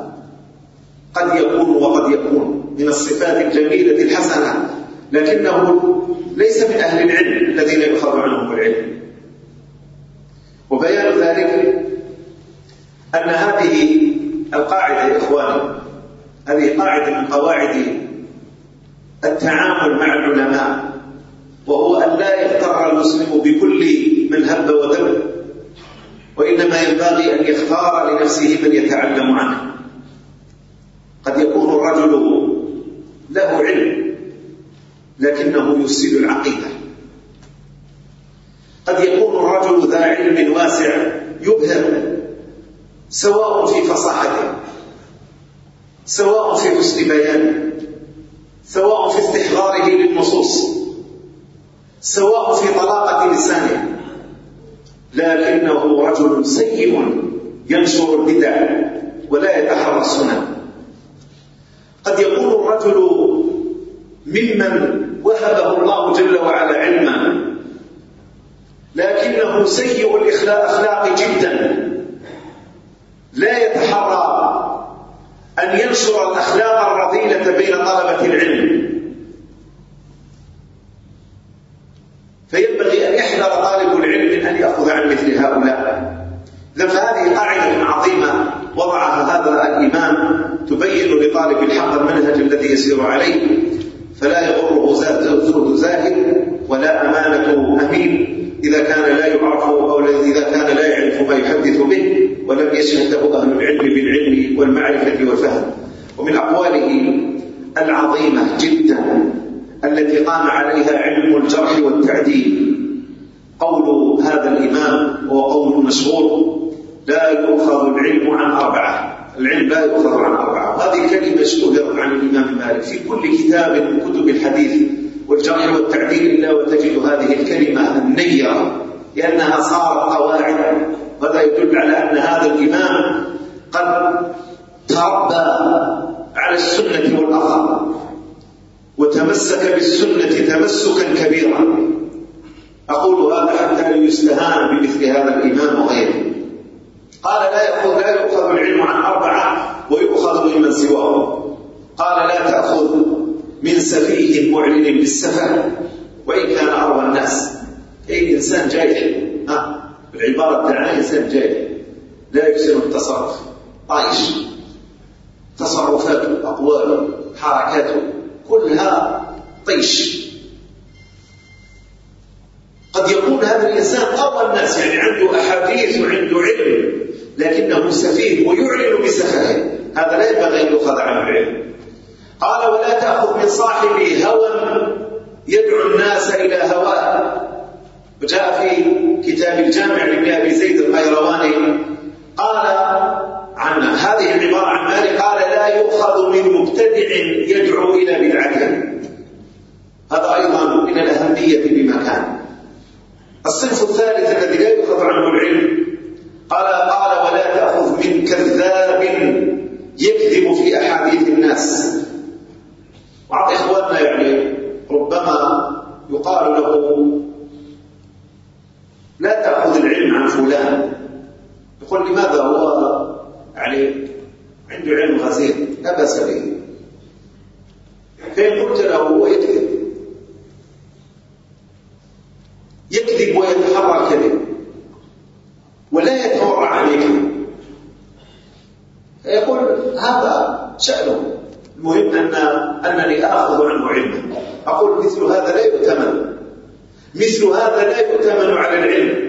قد يكون وقد يكون من الصفات الجميلة الحسنة. لكنه ليس من أهل العلم الذين يؤخذ عنهم العلم. أن هذه القاعدة يا إخواني هذه قاعدة من قواعد التعامل مع العلماء وهو أن لا يغتر المسلم بكل من هب ودب وإنما ينبغي أن يختار لنفسه من يتعلم عنه. قد يكون الرجل له علم لكنه يفسد العقيدة. قد يكون الرجل ذا علم واسع يبهر سواء في فصاحته سواء في حسن بيانه سواء في استحضاره للنصوص۔ سواء في طلاقة لسانه لكنه رجل سيء ينشر البدع ولا يتحرى السنن۔ قد يكون الرجل ممن وهبه الله جل وعلا علما لكنه سيء الأخلاق جدا۔ لا يتحرى أن ينشر الأخلاق الرذيلة بين طلبة العلم. فينبغي أن يحذر طالب العلم من أن يأخذ عن مثل هؤلاء. إذا فهذه قاعدة عظيمة وضعها هذا الإمام تبين لطالب الحق المنهج الذي يسير عليه. فلا يغره زهد زاهد ولا أمانة أمين. إذا كان لا يعرف أو إذا كان لا يعرف ما يحدث به ولم يسعده أهل العلم بالعلم والمعرفة والفهم. ومن أقواله العظيمة جدا التي قام عليها علم الجرح والتعديل. قول هذا الإمام هو قول مشهور لا يؤخذ العلم عن أربعة. العلم لا يؤخذ عن أربعة. هذه كلمة اشتهرت عن الإمام مالك. في كل كتاب من كتب الحديث والجرح والتعديل لا وتجد هذه الكلمة النيرة لأنها صارت قواعد وهذا يدل على أن هذا الإمام قد تربى على السنة والأثر وتمسك بالسنة تمسكا كبيرا. أقول هذا حتى لا يستهان بمثل هذا الإمام وغيره. قال لا يأخذ لا يؤخذ العلم عن أربعة ويؤخذ ممن سواه. قال لا تأخذ من سفيه معلن بالسفه وإن كان اروى الناس. أي إنسان جاهل. آه، ها بالعباره تعالى إنسان جاهل. لا يحسن التصرف. طايش. تصرفاته اقواله حركاته كلها طيش. قد يكون هذا الإنسان اروى الناس. يعني عنده أحاديث وعنده علم لكنه سفيه ويعلن بسفره. هذا لا ينبغي أن يؤخذ عنه العلم قال ولا تأخذ من صاحبي هوى يدعو الناس إلى هواه. وجاء في كتاب الجامع لابن أبي زيد القيرواني قال عن هذه العبارة عن مالك قال لا يؤخذ من مبتدع يدعو إلى بدعته هذا أيضا من الأهمية بمكان. الصنف الثالث الذي لا يؤخذ عنه العلم قال قال ولا تأخذ من كذاب يكذب في أحاديث الناس. بعض إخواننا يعني ربما يقال له لا تأخذ العلم عن فلان. يقول لماذا هو يعني عنده علم غزير؟ لا بأس به. فإن قلت له هو يكذب. يكذب ويتحرى كذب. ولا يتورع عليك. فيقول هذا شأنه. المهم أن أنني آخذ عنه علما أقول مثل هذا لا يؤتمن. مثل هذا لا يؤتمن على العلم.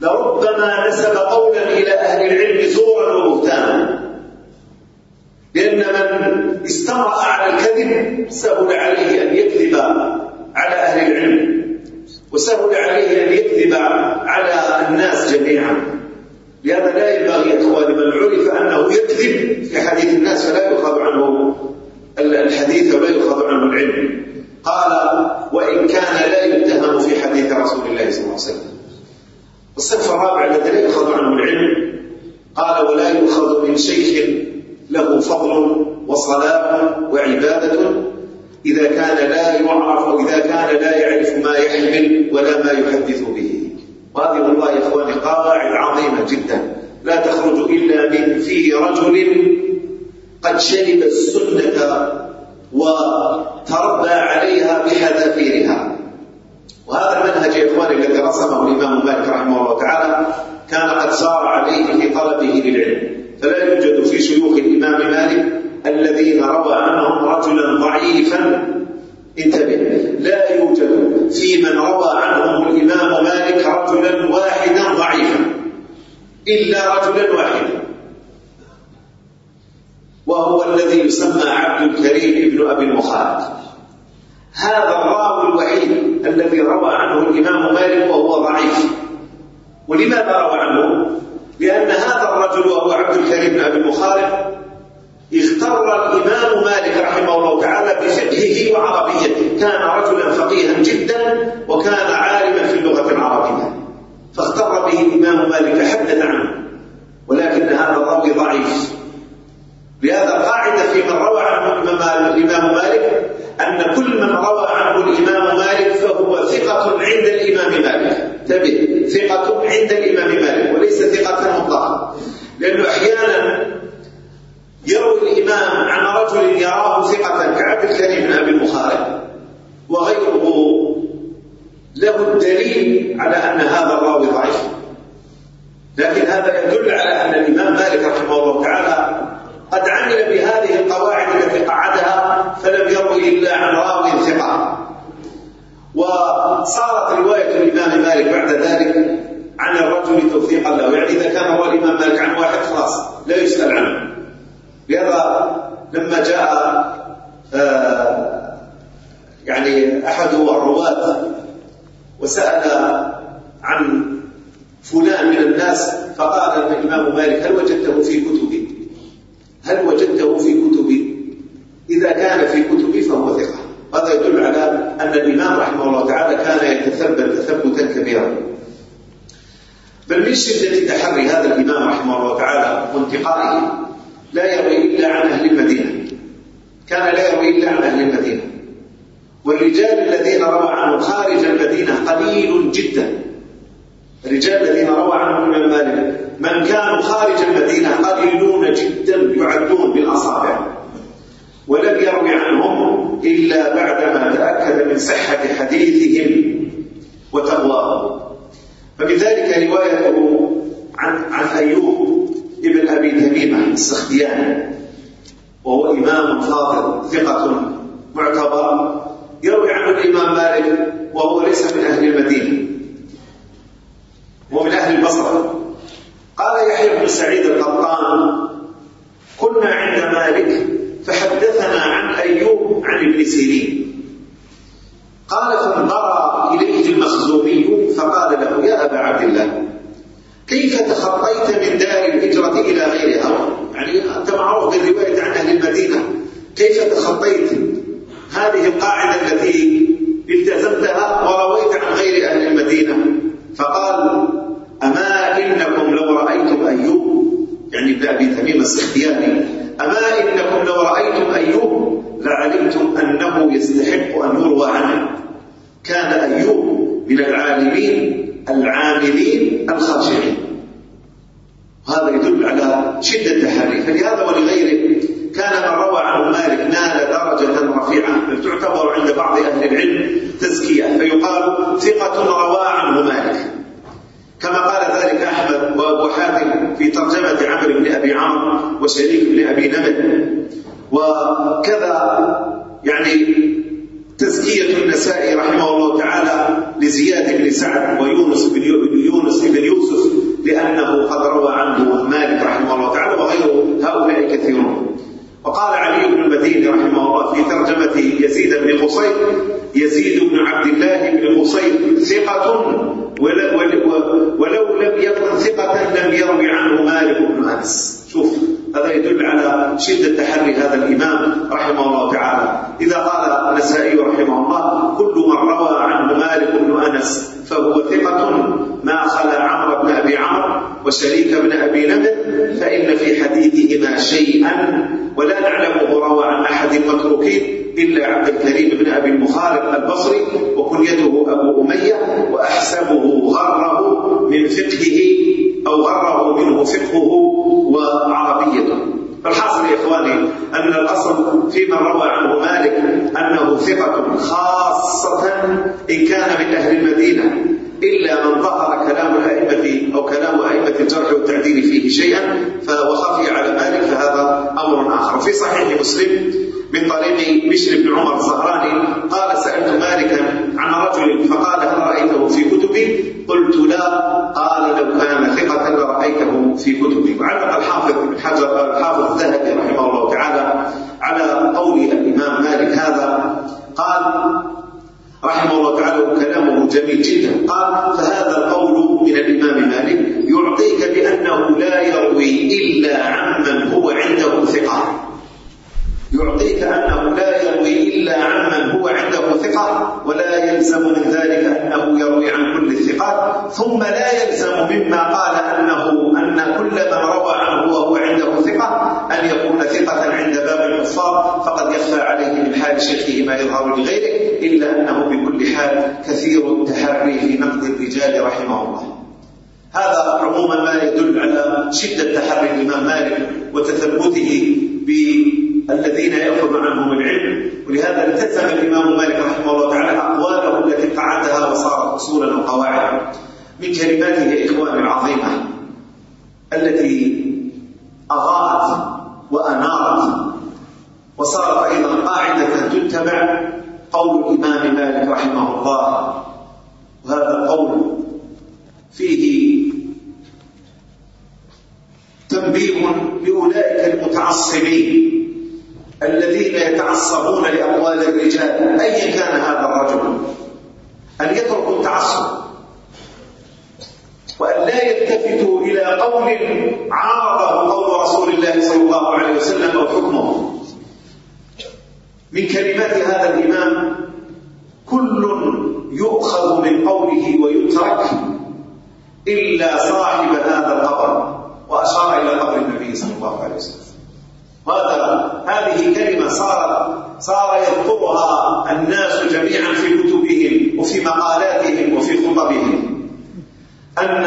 لربما نسب قولا إلى أهل العلم زورا وبهتانا لأن من استمرأ على الكذب سهل عليه أن يكذب على أهل العلم وسهل عليه أن يكذب على الناس جميعا. لأن لا ينبغي إخواني من عرف أنه يكذب في حديث الناس فلا يؤخذ عنه الحديث ولا يؤخذ عنه العلم. قال وإن كان لا من شدة تحري هذا الإمام رحمه الله تعالى وانتقائه لا يروي إلا عن أهل المدينة. كان لا يروي إلا عن أهل المدينة. والرجال الذين روى عنه خارج المدينة قليل جدا. الرجال الذين روى عنهم من المالك من كانوا خارج المدينة قليلون جدا يعدون بالأصابع. ولم يروي عنهم إلا بعدما تأكد من صحة حديثهم. يتعصبون لأموال الرجال أي كان هذا الرجل؟ أن يترك التعصب. وأن لا يلتفتوا إلى قول عارضه قول رسول الله صلى الله عليه وسلم أو حكمه. من كلمات هذا الإمام كل يؤخذ من قوله ويترك إلا صاحب هذا القبر وأشار إلى قبر النبي صلى الله عليه وسلم. مثلا هذه كلمة صار صار يذكرها الناس جميعا في كتبهم وفي مقالاتهم وفي خطبهم. أن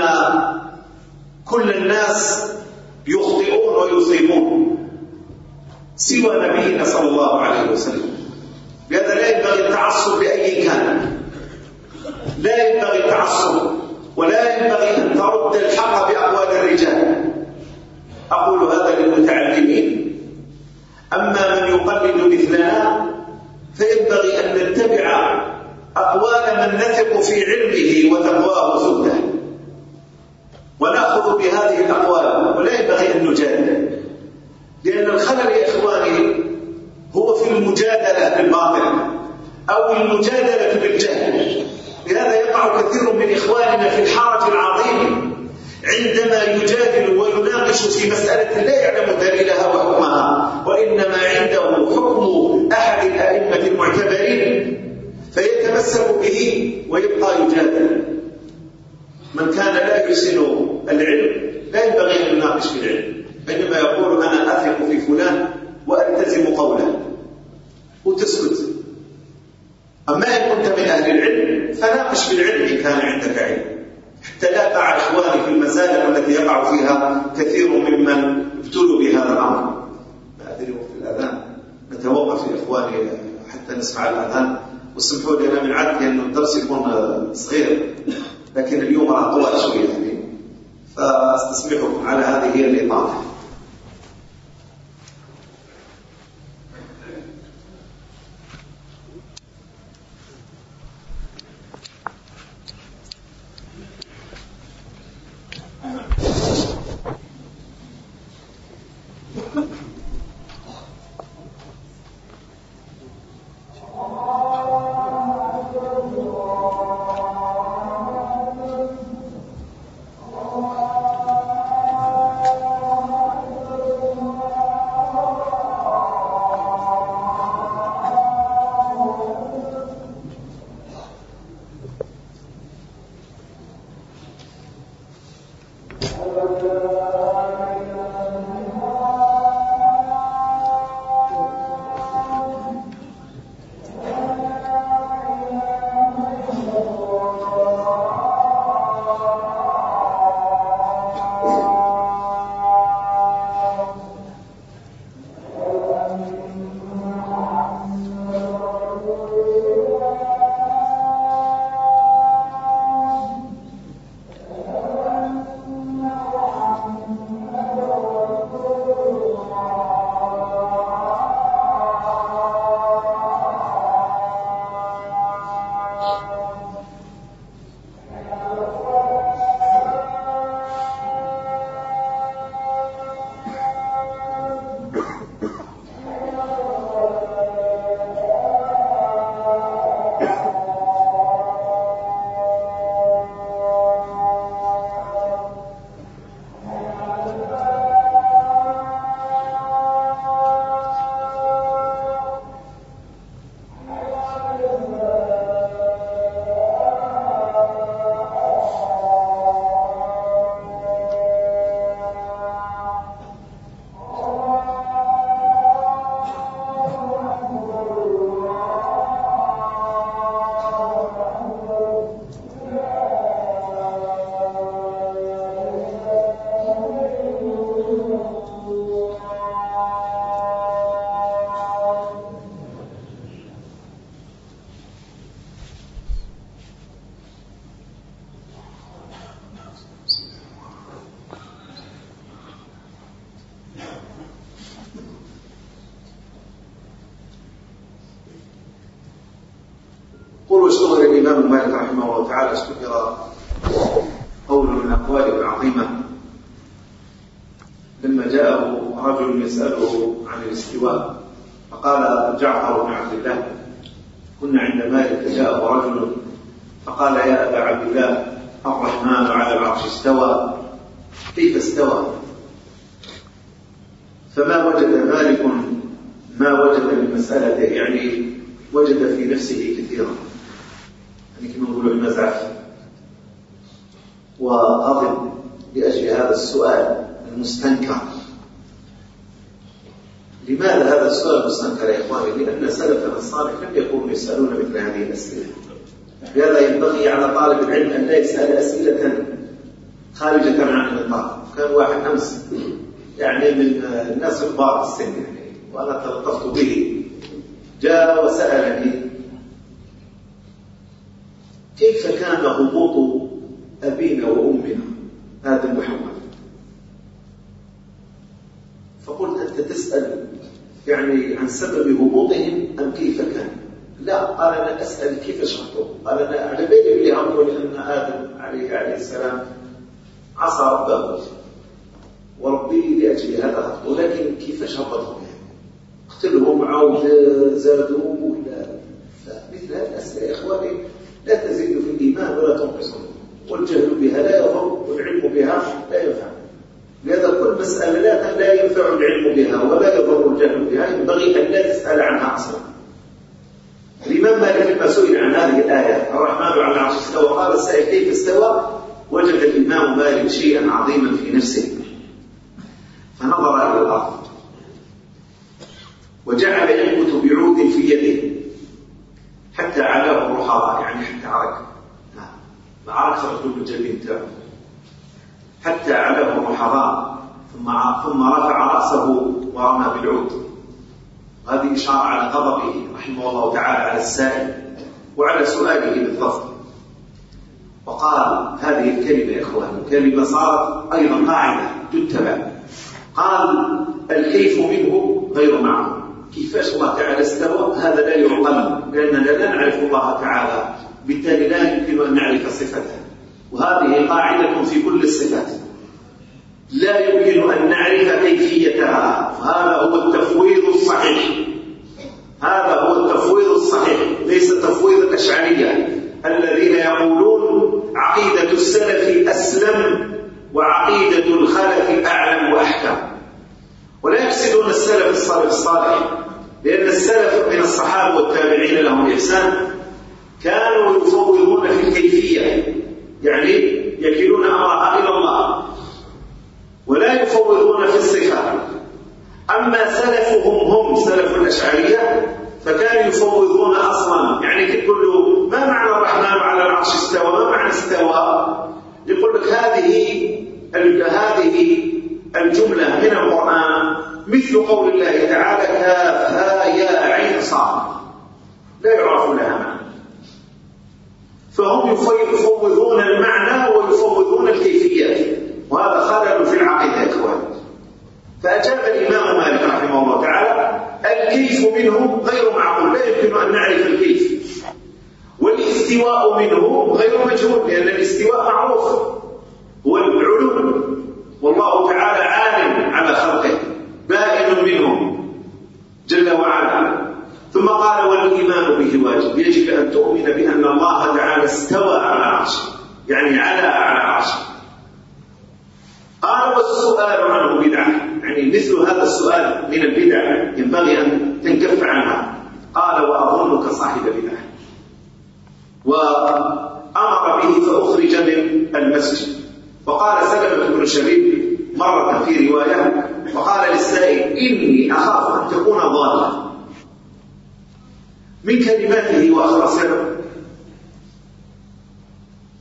كل الناس يخطئون ويصيبون سوى نبينا صلى الله عليه وسلم. لهذا لا ينبغي التعصب لأي كان لا ينبغي التعصب ولا ينبغي أن ترد الحق بأقوال الرجال. أقول هذا للمتعلمين. أما من يقلد مثلنا فينبغي أن نتبع أقوال من نثق في علمه وتقواه سنة. ونأخذ بهذه الأقوال ولا ينبغي أن نجادل. لأن الخلل يا إخواني هو في المجادلة بالباطل أو المجادلة بالجهل. لهذا يقع كثير من إخواننا في الحرج العظيم. عندما يجادل ويناقش في مسألة لا يعلم دليلها وحكمها وإنما عنده حكم أحد الأئمة المعتبرين فيتمسك به ويبقى يجادل. من كان لا يحسن العلم لا ينبغي أن يناقش في العلم. بينما يقول أنا أثق في فلان وألتزم قوله. وتسكت. أما إن كنت من أهل العلم فناقش بالعلم إن كان عندك علم. تلاقى على الإخوان في المزالق التي يقع فيها كثير ممن ابتلوا بهذا الأمر. أدري وقت الأذان. نتوقف يا إخواني حتى نسمع الأذان. وسمحوا لنا من عادتي أن الدرس يكون صغير لكن اليوم راه طوال شوية يعني. فأستسمحكم على هذه الإطالة قل استمر الإمام مالك رحمه الله تعالى استمر قول من أقواله العظيمة. لما جاءه رجل يسأله عن الاستواء فقال جعفر بن عبد الله كنا عند مالك. جاءه رجل فقال يا أبا عبد الله الرحمن على العرش استوى كيف استوى؟ فما وجد مالك ما وجد من مسألته يعني وجد في نفسه كثيرا. يعني كما نقولوا المزاح وأضب لأجل هذا السؤال المستنكر. لماذا هذا السؤال المستنكر يا إخواني؟ لأن سلفنا الصالح لم يكونوا يسألون مثل هذه الأسئلة. لهذا ينبغي على طالب العلم أن لا يسأل أسئلة خارجة عن النطاق. كان واحد أمس يعني من الناس الكبار في السن يعني وأنا تلطفت به. جاء وسألني كيف كان هبوط أبينا وأمنا آدم محمد فقلت أنت تسأل يعني عن سبب هبوطهم أم كيف كان؟ لا قال أنا أسأل كيف شرحته قال أنا أعلمين بلي أقول أن آدم عليه عليه السلام عصى ربه وربي لأجل هذا هبط ولكن كيف هبطهم قتلهم عاود زادوا ولا؟ فمثل هذه الأسئلة يا إخواني. لا تزيد في الإيمان ولا تنقصه والجهل بها لا يضر والعلم بها لا ينفع. لهذا كل مسألة لا لا ينفع العلم بها ولا يضر الجهل بها ينبغي أن لا تسأل عنها أصلا. الإمام مالك لما سئل عن هذه الآية الرحمن على العرش استوى قال السائل كيف استوى؟ وجد الإمام مالك شيئا عظيما في نفسه. فنظر إلى الأرض. وجعل ينبت بعود في يده. حتى علاه الرخاء يعني حتى عرق عرق سأكتب الجبين تاعه حتى علاه الرحضاء ثم ثم رفع رأسه ورمى بالعود. هذه إشارة على غضبه رحمه الله تعالى على السائل وعلى سؤاله بالضبط. وقال هذه الكلمة يا إخوان كلمة صارت أيضا قاعدة تتبع. قال الكيف منه غير معه كيفاش الله تعالى استوى هذا لا يعلم لأننا لا نعرف الله تعالى. بالتالي لا يمكن أن نعرف صفته. وهذه قاعدة في كل الصفات. لا يمكن أن نعرف كيفيتها. هذا هو التفويض الصحيح. هذا هو التفويض الصحيح. ليس تفويض الأشعرية. الذين يقولون عقيدة السلف أسلم وعقيدة الخلف أعلم وأحكم. ولا يفسدون السلف الصالح الصالح لأن السلف من الصحابة والتابعين لهم إحسان كانوا يفوضون في الكيفية. يعني يكلون أمرها إلى الله. ولا يفوضون في الصفة. أما سلفهم هم سلف الأشعرية فكانوا يفوضون أصلا. يعني كل ما معنى الرحمن على العرش استوى؟ ما معنى استوى يقول لك هذه هذه الجملة من القرآن مثل قول الله تعالى كافها يا عين صاد لا يعرف لها معنى. فهم يفوضون المعنى ويفوضون الكيفية. وهذا خلل في العقيدة أكبر فأجاب الإمام مالك رحمه الله تعالى الكيف منه غير معقول لا يمكن أن نعرف الكيف. والاستواء منه غير مجهول لأن الاستواء معروف. هو والله تعالى عالم على خلقه بائن منهم جل وعلا. ثم قال والإيمان به واجب يجب أن تؤمن بأن الله تعالى استوى على عرشه يعني على على عرشه. قال والسؤال عنه بدعة يعني مثل هذا السؤال من البدع ينبغي أن تنكف عنها. قال وأظنك صاحب بدعة. وأمر به فأخرج من المسجد. وقال سلمة بن شبيب مرة في رواية وقال للسائل إني أخاف أن تكون ضالة من كلماته وأخرسه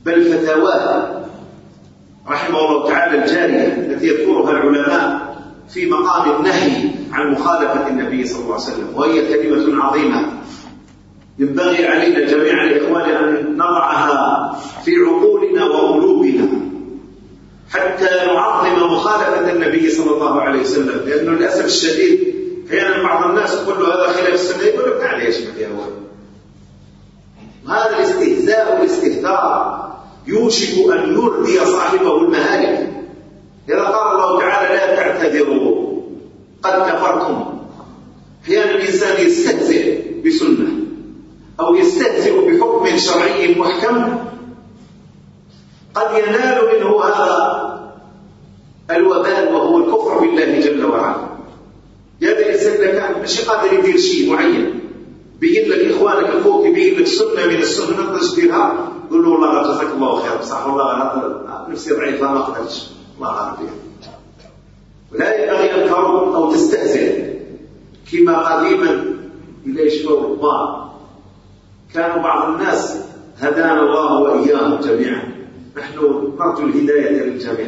بل فتاواه رحمه الله تعالى الجارية التي يذكرها العلماء في مقام النهي عن مخالفة النبي صلى الله عليه وسلم وهي كلمة عظيمة. ينبغي علينا جميعا الإخوان أن نضعها الله عليه وسلم لأنه للأسف الشديد أحيانا بعض الناس يقول له هذا خلاف السنة يقول لك تعال يا شيخ يا هو هذا الاستهزاء والاستهتار يوشك أن يردي صاحبه المهالك إذا قال الله تعالى لا تعتذروا قد كفرتم. أحيانا الإنسان يستهزئ بسنة أو يستهزئ بحكم شرعي محكم. قد ينال منه هذا الوبال الكفر بالله جل وعلا. يقدر الإنسان اذا كان مش قادر يدير شيء معين. بيقول لك إخوانك أخوك يبين لك سنة من السنة ما تقدرش تديرها قول له والله جزاك الله خير صح والله أنا نفسي ضعيف لا ما أقدرش الله غالب ولا ينبغي أن تهرب أو تستهزئ كما قديما من إيش الله كانوا بعض الناس هدانا الله وإياهم جميعا. نحن نرجو الهداية للجميع.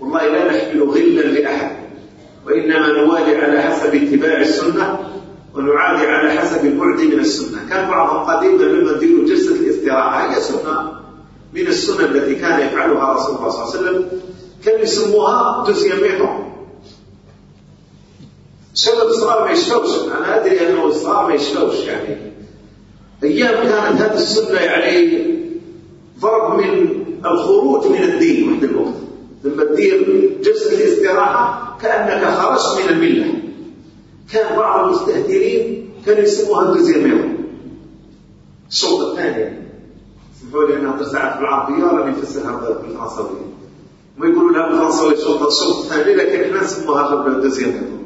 والله لا نحمل غلا لأحد وإنما نوالي على حسب اتباع السنة ونعادي على حسب البعد من السنة. كان بعضهم قديما مما دين جلسة الاستراحة هي سنة من السنة التي كان يفعلها رسول الله صلى الله عليه وسلم. كانوا يسموها تسيميحهم سبب صغار ما يشفوش أنا أدري أنه صغار ما يشفوش يعني. أيام كانت هذه السنة يعني ضرب من الخروج من الدين وحد الوقت. لما تدير جلسه الاستراحة كأنك خرجت من الملة. كان بعض المستهترين كانوا يسموها الجزيرميرو الشوط الثاني. سمحوا لي أنا هضر ساعات بالعربية راني نفسرها بالفرنسويه ما يقولوا لها بالفرنساويه الشوط الشوط الثاني لكن إحنا نسموها الجزيرميرو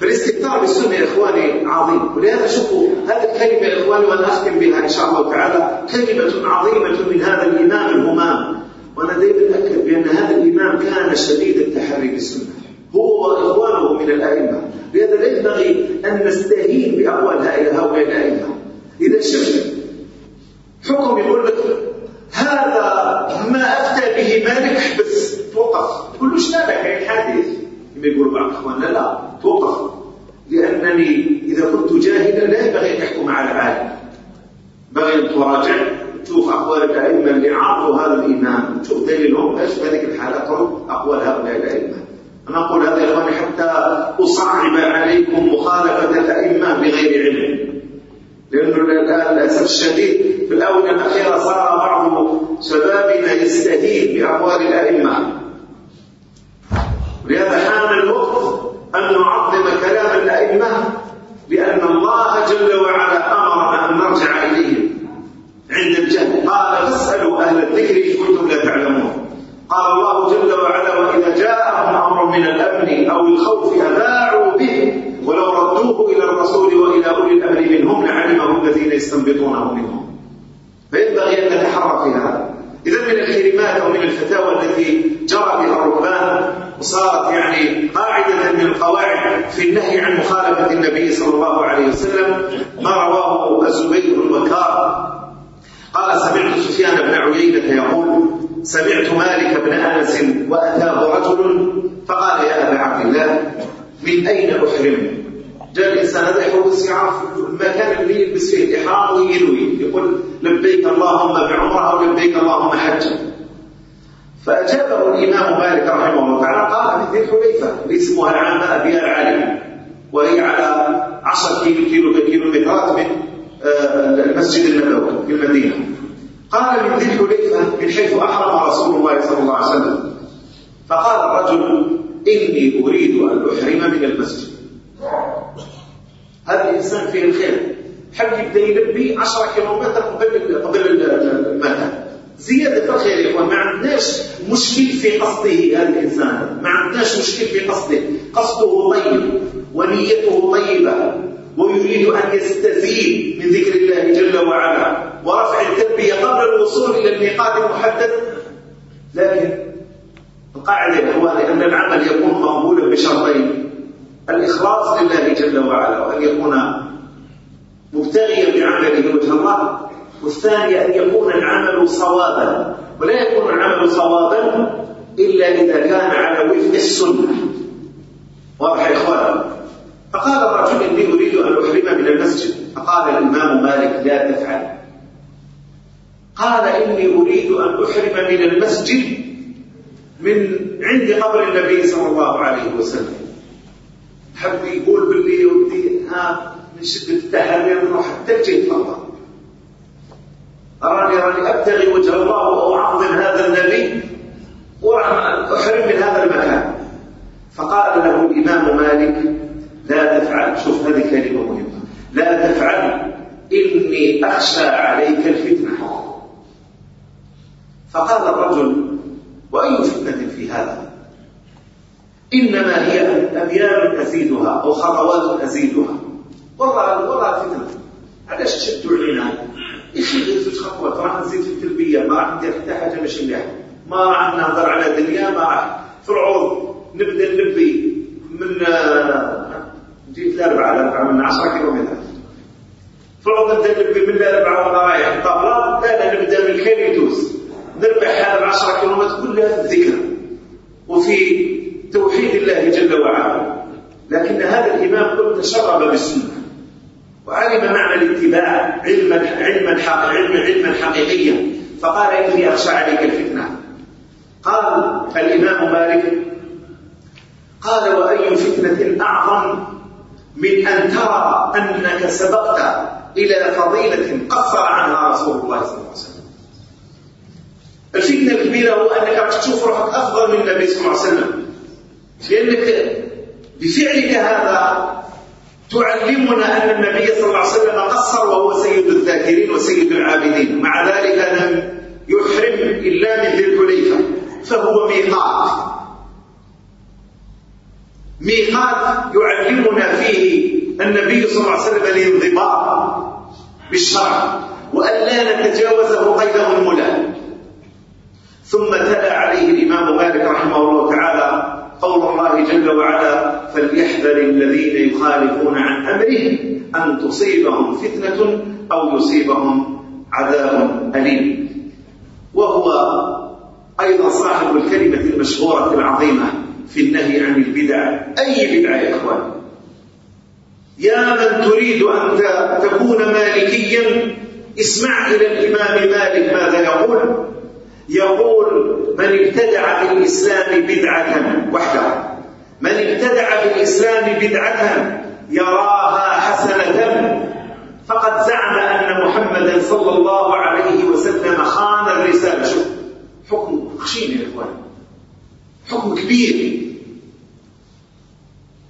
فالاستكثار بالسنة يا إخواني عظيم. ولهذا شوفوا هذه الكلمة يا إخواني وأنا أختم بها إن شاء الله تعالى كلمة عظيمة من هذا الامام الهمام. وأنا دائما اتاكد بأن هذا الإمام كان شديد التحري بالسنه هو وإخوانه من الأئمة. لهذا لا ينبغي أن نستهين باقوال هؤلاء الأئمة. إذا شفت حكم يقول لك هذا ما أفتى به مالك بس توقف. تقول له شنو الحديث. كما يقول بعض اخواننا لا توقف. لأنني إذا كنت جاهلا لا ينبغي أن أحكم على العالم بغي أن تراجع. تشوف أقوال الأئمة اللي عرضوا هذا الإيمان. تشوف دليلهم إيش هذيك الحالة أقوال هؤلاء الأئمة. أنا أقول هذا يا إخواني حتى أصعب عليكم مخالفة الأئمة بغير علم. لأنه الآن للأسف الشديد. في الآونة الأخيرة صار بعض شبابنا يستهين بأقوال الأئمة. لهذا حان الوقت أن نعظم كلام الأئمة لأن الله جل وعلا أمرنا أن نرجع إليه. الجنة. قال فاسألوا أهل الذكر إن كنتم لا تعلمون. قال الله جل وعلا وإذا جاءهم أمر من الأمن أو الخوف أذاعوا به. ولو ردوه إلى الرسول وإلى أولي الأمر منهم لعلمه الذين يستنبطونه منهم. فينبغي أن نتحرى في هذا. إذا من الكلمات أو من الفتاوى التي جرى بها الرهبان وصارت يعني قاعدة من القواعد في النهي عن مخالفة النبي صلى الله عليه وسلم ما رواه الزبير بن بكار قال سمعت سفيان بن عيينة يقول سمعت مالك بن أنس وأتاه رجل فقال يا أبا عبد الله من أين أحرم؟ جاء الإنسان هذا يحاول استيعاف المكان اللي يلبس فيه الإحرام وينوي يقول لبيك اللهم بعمرة أو لبيك اللهم حجا فأجابه الإمام مالك رحمه الله تعالى قال من بذي حليفة اسمها العامة أبيار علي وهي على 10 كيلو كيلو كيلو مترات من المسجد النبوي في المدينة. قال من ذي الحليفة من حيث أحرم رسول الله صلى الله عليه وسلم. فقال الرجل إني أريد أن أحرم من المسجد. هذا الإنسان فيه الخير. حب يبدأ يلبي 10 كيلومتر قبل قبل المكان زيادة الخير يا إخوان. ما عندناش مشكل في قصده هذا الإنسان. ما عندناش مشكل في قصده. قصده طيب ونيته طيبة. ويريد أن يستزيد من ذكر الله جل وعلا. ورفع التنبيه قبل الوصول إلى الميقات المحدد لكن القاعدة هو أن العمل يكون مقبولا بشرطين. الإخلاص لله جل وعلا وأن يكون مبتغيا بعمله وجه الله. والثاني أن يكون العمل صوابا. ولا يكون العمل صوابا إلا إذا كان على وفق السنة. واضح يا إخوان؟ فقال الرجل إني أريد أحرم من المسجد. فقال الإمام مالك لا تفعل. قال إني أريد أن أحرم من المسجد من عند قبر النبي صلى الله عليه وسلم. حب يقول باللي يودي ها من شدة التحرير نروح التجه فقط أراني راني أبتغي وجه الله وأعظم هذا النبي وأحرم من هذا المكان. فقال له الإمام مالك لا تفعل. شوف هذه كلمة مهمة. لا تفعل. إني أخشى عليك الفتنة. فقال الرجل وأي فتنة في هذا؟ إنما هي ابيار أزيدها أو خطوات أزيدها والله والله فتنة علاش تشدوا علينا؟ إيش زوج خطوات راح نزيد في التربية ما راح ندير حتى حاجة ماشي مليحة ما راح نهضر على دنيا ما راح في العوض نبدأ نلبي من آه، جيت لأربعة الأربعة من عشرة كيلومتر متر فرض نبدا من الأربعة ورايح الطابلة أنا نبدا من الخير يدوز نربح هذا العشرة كيلو متر كلها الذكر وفي توحيد الله جل وعلا لكن هذا الإمام قد تشرب بالسنة وعلم معنى الاتباع علما علما علما علما حقيقيا فقال اني اخشى عليك الفتنه قال الامام مالك قال واي فتنة اعظم من أن ترى أنك سبقت إلى فضيلة قصر عنها رسول الله صلى الله عليه وسلم. الفتنة الكبيرة هو أنك تشوف روحك أفضل من النبي صلى الله عليه وسلم. لأنك بفعلك هذا تعلمنا أن النبي صلى الله عليه وسلم قصر وهو سيد الذاكرين وسيد العابدين. مع ذلك لم يحرم إلا من ذي الحليفة فهو ميقات. ميقات يعلمنا فيه النبي صلى الله عليه وسلم الانضباط بالشرع وأن لا نتجاوزه قيده الملا. ثم تلا عليه الإمام مالك رحمه الله تعالى قول الله جل وعلا فليحذر الذين يخالفون عن أمره أن تصيبهم فتنة أو يصيبهم عذاب أليم. وهو أيضا صاحب الكلمة المشهورة العظيمة في النهي عن البدع. أي بدعة يا إخوان؟ يا من تريد أن تكون مالكيا اسمع إلى الإمام مالك ماذا يقول. يقول من ابتدع في الإسلام بدعة وحدها من ابتدع في الإسلام بدعة يراها حسنة فقد زعم أن محمدا صلى الله عليه وسلم خان الرسالة. شوف حكم خشين يا إخوان. حكم كبير.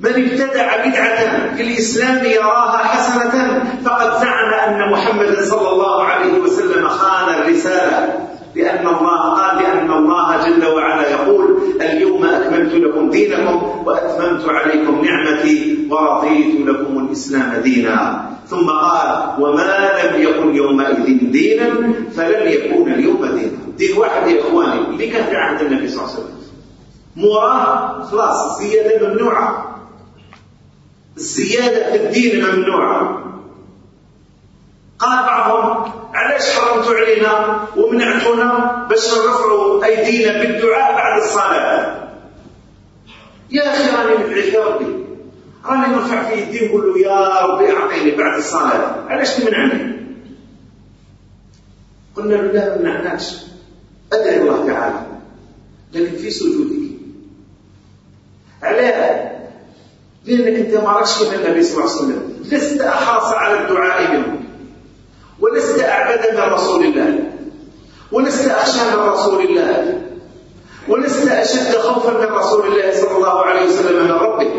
من ابتدع بدعة في الإسلام يراها حسنة فقد زعم أن محمدا صلى الله عليه وسلم خان الرسالة لأن الله قال لأن الله جل وعلا يقول اليوم أكملت لكم دينكم وأتممت عليكم نعمتي ورضيت لكم الإسلام دينا. ثم قال وما لم يكن يومئذ دينا فلن يكون اليوم دينا. دين واحد يا إخواني اللي كان النبي صلى الله عليه وسلم. موراه خلاص الزيادة ممنوعة الزيادة في الدين ممنوعة قال بعضهم علاش حرمتوا علينا ومنعتونا باش نرفعوا أيدينا بالدعاء بعد الصلاة. يا أخي راني ندعي يا ربي راني نرفع في يدي ونقول له يا ربي أعطيني بعد الصلاة. علاش تمنعني؟ قلنا له لا ما منعناكش ادعي الله تعالى لكن في سجودك. عليها لانك انت ما راكش كيف النبي صلى الله عليه وسلم لست احرص على الدعاء منه ولست اعبد من رسول الله ولست اخشى من رسول الله ولست اشد خوفا من رسول الله صلى الله عليه وسلم من ربه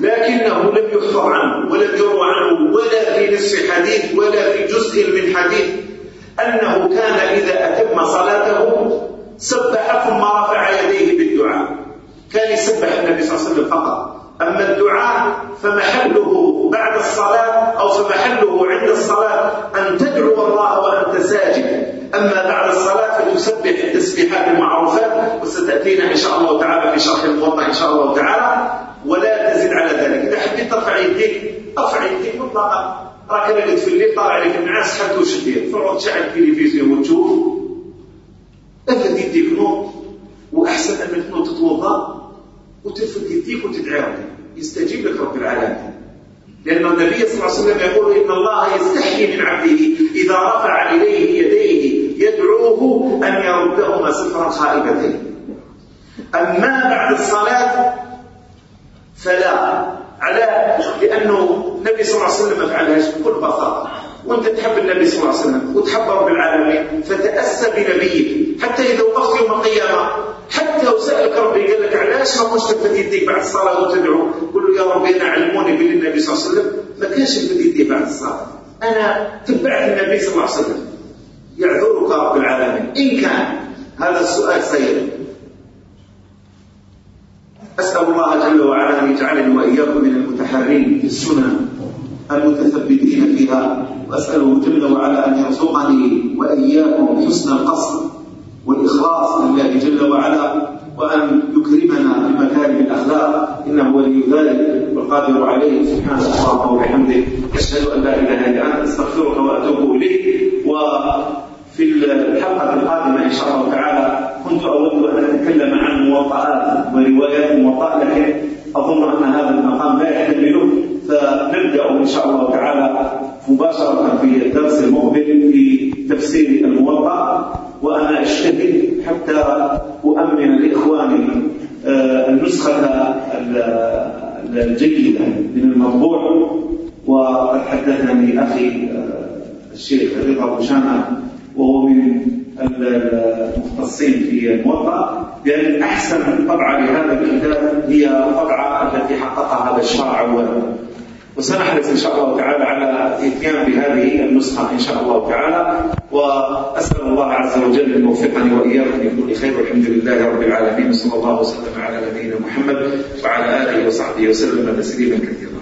لكنه لم يحفظ عنه ولم يروى عنه ولا في نصف حديث ولا في جزء من حديث انه كان اذا اتم صلاته سبح ثم رفع يديه بالدعاء كان يسبح النبي صلى الله عليه وسلم فقط؟ أما الدعاء فمحله بعد الصلاة أو فمحله عند الصلاة أن تدعو الله وأنت ساجد. أما بعد الصلاة فتسبح التسبيحات المعروفات وستأتينا إن شاء الله تعالى في شرح الموضع إن شاء الله تعالى. ولا تزد على ذلك. إذا حبيت ترفع يديك ارفع يديك مطلقه راك راقد في الليل طالع عليك النعاس حتى وش دير فرغ تشعل التلفزيون وتشوف. أفدي يديك نوض وأحسن أنك نوض تتوضأ. وتفديه وتدعيهم يستجيب لك رب العالمين لأن النبي صلى الله عليه وسلم يقول إن الله يستحيي من عبده إذا رفع إليه يديه يدعوه أن يردهما سفرا خائبتين. أما بعد الصلاة فلا على لأنه النبي صلى الله عليه وسلم ما فعلهاش بكل بساطة وانت تحب النبي صلى الله عليه وسلم وتحب رب العالمين فتأسى بنبيك حتى إذا وقفت يوم القيامة حتى وسالك ربي قال لك علاش ما كنتش تبدي يديك بعد الصلاة وتدعو قل له يا ربي أنا علموني باللي النبي صلى الله عليه وسلم ما كانش تبدي يديك بعد الصلاة. أنا تبعت النبي صلى الله عليه وسلم. يعذرك رب العالمين. إن كان هذا السؤال سيء أسأل الله جل وعلا أن يجعلني وإياكم من المتحرين في السنن. المتثبتين فيها وأسأله جل وعلا أن يرزقني وإياكم حسن القصد والإخلاص لله جل وعلا وأن يكرمنا بمكارم الأخلاق. إنه ولي ذلك والقادر عليه. سبحانه الله وبحمده أشهد أن لا إله إلا أنت أستغفرك وأتوب إليك. وفي الحلقة القادمة إن شاء الله تعالى كنت أود أن أتكلم عن موطئات وروايات موطئ لكن أظن أن هذا المقام لا يحتمله فنبدأ إن شاء الله تعالى مباشرة في الدرس المقبل في تفسير الموضع وأنا أجتهد حتى أؤمن لإخواني النسخة الجيدة من الموضوع وقد حدثني أخي الشيخ رضا بوشانة وهو من المختصين في الموضع لأن أحسن طبعه لهذا الكتاب هي الطبعه التي حققها هذا الشرع اولا وسنحرص إن شاء الله تعالى على الإتيان بهذه النسخة إن شاء الله تعالى. وأسأل الله عز وجل ان يوفقني وإياكم لكل خير والحمد لله رب العالمين. وصلى الله وسلم على نبينا محمد وعلى آله وصحبه وسلم تسليما كثيرا.